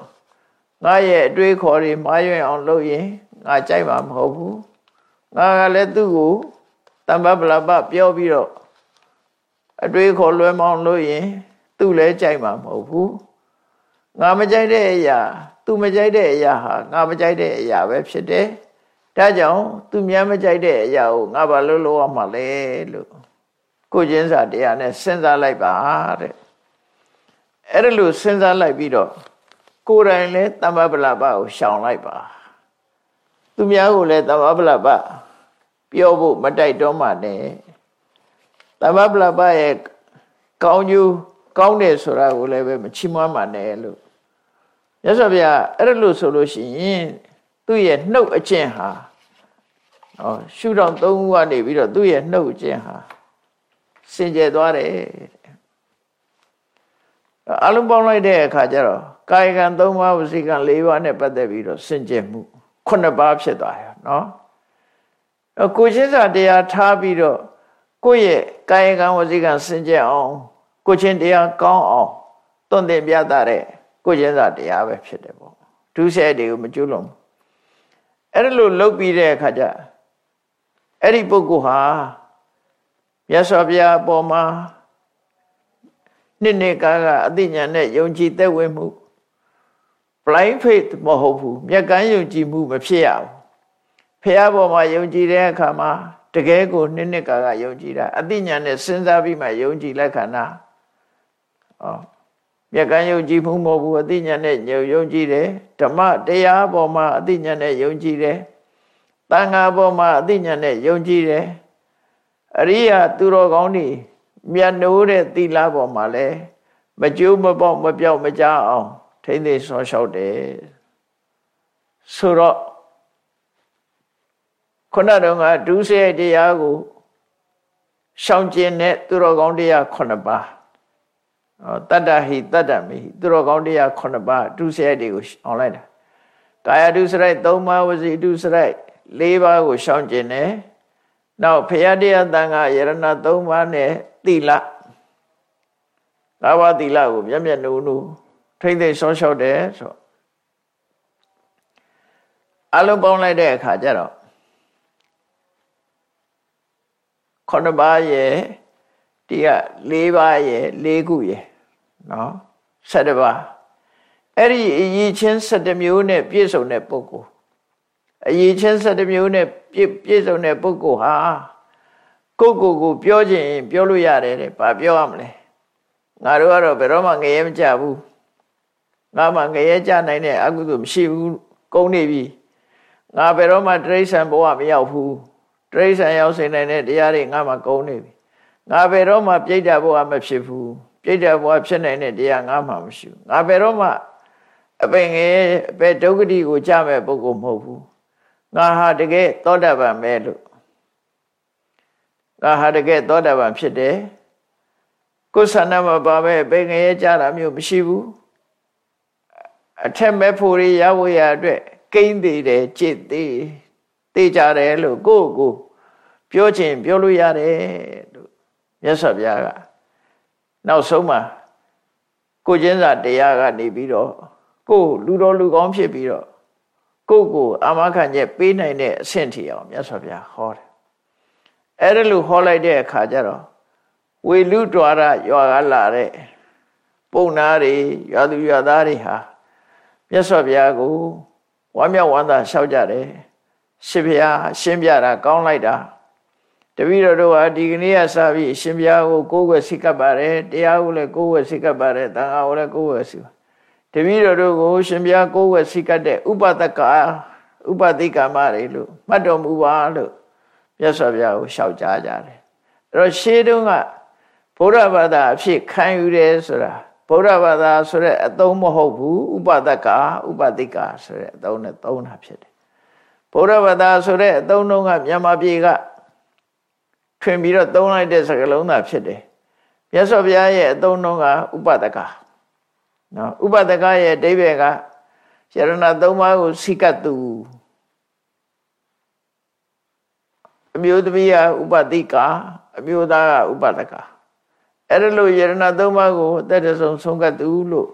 ငါရဲ့အတွေးခေါ်တွေမှားယွင်းအောင်လုပ်ရင်ငါကြိုက်မှာမဟုတ်ဘူးငါကလည်းသူ့ကိုတမ္ပပလပပြောပြီးတော့ အတွေးခေါ်လွဲမောင်းလို့ရင် သူ့လည်းကြိုက်မှာမဟုတ်ဘူးငါမကြိုက်တဲ့အရာ သူမကြိုက်တဲ့အရာဟာငါမကြိုက်တဲ့အရာပဲဖြစ်တယ်ဒါကြောင့်သူများမကြိုက်တဲ့အရာကိုငါဘာလို့လုပ်ရမှာလဲလို့ကိုချင်းစာတရားနဲ့စဉ်းစားလိုက်ပါတဲ့အဲ့ဒါလို့စဉ်းစားလိုက်ပြီးတော့ကိုယ်တိုင်လည်းတမ္ပပလပကိုရှောင်လိုက်ပါသူများကိုလည်းတမ္ပပလပပြောဖို့မတိုက်တော့မှနဲ့ တမ္ပပလပရဲ့ကောင်းကျိုးကောင်းတယ်ဆိုတာကိုလည်းပဲမချီးမွမ်းမှနဲ့လို့မြတ်စွာဘုရားအဲ့ဒါလို့ဆိုလို့ရှိရင်သူ့ရဲ့နှုတ်အကျင့်ဟာဟောရှုတော်သုံးခုကနေပြီးတော့သူ့ရဲ့နှုတ်အကျင့်ဟာစင်ကြယ်သွားတယ်အလုံးပေါင်းလိုက်တဲ့အခါကျတော့ကာယကံ၃ပါးဝစီကံ၄ပါးနဲ့ပတ်သက်ပြီးတော့စင်ကြယ်မှု9ပါးဖြစ်သွားရနော်ကိုချင်းစာတရားထားပြီးတော့ကိုယ့်ရဲ့ ကာယကံဝစီကံစင်ကြယ်အောင်ကိုချင်းတရားကောင်းအောင်သွန်သင်ပြသတဲ့ကိုချင်းစာတရားပဲဖြစ်တယ်ပေါ့ဒုစရိုက်တွေကိုမကျွလွန်အဲ့ဒါလို့လုပ်ပြီးတဲ့အခါကျအဲ့ဒီပုဂ္ဂိုလ်ဟာမြတ်စွာဘုရားအပေါ်မှာနှစ်နှစ်ကားကအသိဉာဏ်နဲ့ယုံကြည်သက်ဝင်မှု blind faith မဟုတ်ဘူးမျက်ကန်းယုံကြည်မှုမဖြစ်ရဘူးဖះပေါ်မှာယုံကြည်တဲ့အခါမှာ တကယ်ကိုနှစ်နှစ်ကာကယုံကြည်တာအသိဉာဏ်နဲ့စဉ်းစားပြီးမှယုံကြည်လက်ခံတာဟောမျက်ကန်းယုံကြည်မှုမဟုတ်ဘူးအသိဉာဏ်နဲ့ညုံယုံကြည်တယ်ဓမ္မတရားပေါ်မှာအသိဉာဏ်နဲ့ယုံကြည်တယ်တန်ခါပေါ်မှာအသိဉာဏ်နဲ့ယုံကြည်တယ်အရိယာသူတော်ကောင်းတွေမြတ်နိုးတဲ့သီလပေါ်မှာလဲမကျိုးမပေါက်မပြောက်မကြအောင်ထိမ့်သိဆောလျှောက်တယ်ဆိုတော့ ခုနတုန်းကဒုစရိုက်တရားကိုရှောင်ကျင်တဲ့သူတော်ကောင်းတရား9ပါးတတ္တဟိတတ္တမိသူတော်ကောင်းတရား9ပါးဒုစရိုက်တွေကိုအောင်လိုက်တာကာယဒုစရိုက်3ပါးဝစီဒုစရိုက်4ပါးကိုရှောင်ကျင်တယ်နောက်ဖရာတရားတန်ခါယရဏ3ပါးနဲ့သီလငါးပါးသီလကိုမျက်မျက်နှုံနှုံထိမ့်သိမ့်ရှောရှော့တယ်ဆိုအလုံးပေါင်းလိုက်တဲ့အခါကျတော့ ခုနှစ်ပါးရဲ့ဒီက၄ပါးရဲ့၄ခုရဲ့နော်၁၇ပါးအဲ့ဒီအရေးချင်း၁၇မျိုးနဲ့ပြည့်စုံတဲ့ပုဂ္ဂိုလ်အရေးချင်း၁၇မျိုးနဲ့ပြည့်ပြည့်စုံတဲ့ပုဂ္ဂိုလ်ဟာကိုကိုကိုပြောခြင်းပြောလို့ရတယ်တဲ့ဘာပြောရမလဲငါတို့ကတော့ဘယ်တော့မှငရဲမကြဘူးငါမှငရဲကြနိုင်တဲ့အကုသိုလ်မရှိဘူးကုန်းနေပြီငါဘယ်တော့မှတိရစ္ဆာန်ဘဝမရောက်ဘူး တိရစ္ဆာန်ရောက်စေနိုင်တဲ့တရားတွေငါမှကုန်းနေပြီငါဘယ်တော့မှပြိတ္တာဘဝမဖြစ်ဘူးပြိတ္တာဘဝဖြစ်နိုင်တဲ့တရားငါမှမရှိဘူးငါဘယ်တော့မှအပင်ငယ်အပယ်ဒုက္ခတိကိုကြမဲ့ပုဂ္ဂိုလ်မဟုတ်ဘူးငါဟာတကယ်သောတာပန်ပဲလို့ငါဟာတကယ်သောတာပန်ဖြစ်တယ်ကိုယ်ဆန္ဒမပါပဲဘယ်ငရဲကြတာမျိုးမရှိဘူးအထက်မဲ့ဖို့ရရဝရအတွက်ကိန်းသေးတယ်ကြစ်သေး သိကြတယ်လို့ကိုယ့်ကိုပြောချင်ပြောလို့ရတယ်လို့မြတ်စွာဘုရားကနောက်ဆုံးမှာကိုကျင်းစာတရားကနေပြီးတော့ကိုလူတော်လူကောင်းဖြစ်ပြီးတော့ကိုကိုအာမခံချက်ပေးနိုင်တဲ့အဆင့်ထိအောင်မြတ်စွာဘုရားဟောတယ်အဲ့ဒါလို့ဟောလိုက်တဲ့အခါကျတော့ဝေလူတွာရရွာကလာတဲ့ပုံနာတွေရွာသူရွာသားတွေဟာမြတ်စွာဘုရားကိုဝမ်းမြောက်ဝမ်းသာလျှောက်ကြတယ် ရှင်ဘုရားရှင်းပြတာကောင်းလိုက်တာတပည့်တော်တို့ဟာဒီကနေ့ကစပြီးရှင်ဘုရားကိုကိုးကွယ်စိတ်ကပ်ပါတယ်တရားကိုလည်းကိုးကွယ်စိတ်ကပ်ပါတယ်တန်ခါကိုလည်းကိုးကွယ်စိတ်တပည့်တော်တို့ကိုရှင်ဘုရားကိုးကွယ်စိတ်ကပ်တဲ့ဥပဒကဥပတိကမတွေလို့မှတ်တော်မူပါလို့မြတ်စွာဘုရားကိုလျှောက်ကြားကြတယ်အဲ့တော့ရှေးတုန်းကဗုဒ္ဓဘာသာအဖြစ်ခံယူတယ်ဆိုတာဗုဒ္ဓဘာသာဆိုတဲ့အသုံးမဟုတ်ဘူးဥပဒကဥပတိကဆိုတဲ့အသုံးနဲ့သုံးတာဖြစ်တယ် ဗုဒ္ဓဘာသာဆိုတဲ့အသုံးလုံးကမြန်မာပြည်ကထွင်ပြီးတော့သုံးလိုက်တဲ့စကားလုံးသာဖြစ်တယ်မြတ်စွာဘုရားရဲ့အသုံးလုံးကဥပဒကနော်ဥပဒကရဲ့အဓိပ္ပာယ်ကယရဏသုံးပါးကိုစိကတ်သူအမျိုးသမီးကဥပတိကအမျိုးသားကဥပဒကအဲ့ဒါလို့ယရဏသုံးပါးကိုအသက်တဆုံးဆုံးကတ်သူလို့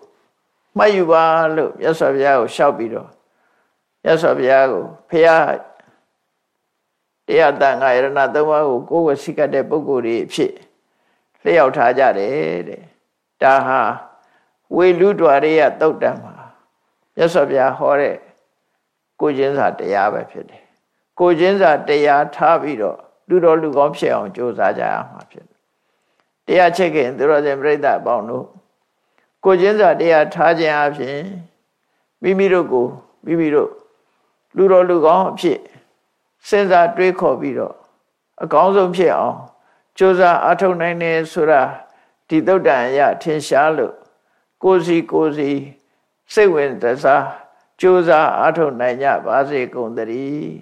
မှတ်ယူပါလို့မြတ်စွာဘုရားကိုလျှောက်ပြီးတော့ မြတ်စွာဘုရားကိုဖះတရားတန်ခါယရဏသုံးပါးကိုကိုယ်ဝစီကတ်တဲ့ပုဂ္ဂိုလ်တွေဖြစ်လျှောက်ထားကြတယ်တဲ့ဒါဟာဝေလူတွာရိယတုတ်တံမှာမြတ်စွာဘုရားဟောတဲ့ကိုချင်းစာတရားပဲဖြစ်တယ်ကိုချင်းစာတရားထားပြီးတော့လူတော်လူကောင်းဖြစ်အောင်ကြိုးစားကြရမှာဖြစ်တယ်တရားချက်ခင်သူတော်စင်ပြိဿအပေါင်းတို့ကိုချင်းစာတရားထားခြင်းအပြင်မိမိတို့ကိုမိမိတို့ လူတော်လူကောင်းအဖြစ်စဉ်းစားတွေးခေါ်ပြီးတော့အကောင်းဆုံးဖြစ်အောင်ကြိုးစားအထောက်နိုင်နေဆိုတာဒီသုတ်တန်ရထင်ရှားလို့ကိုစီကိုစီစိတ်ဝင်တစားကြိုးစားအထောက်နိုင်ကြပါစေကုန်သတည်း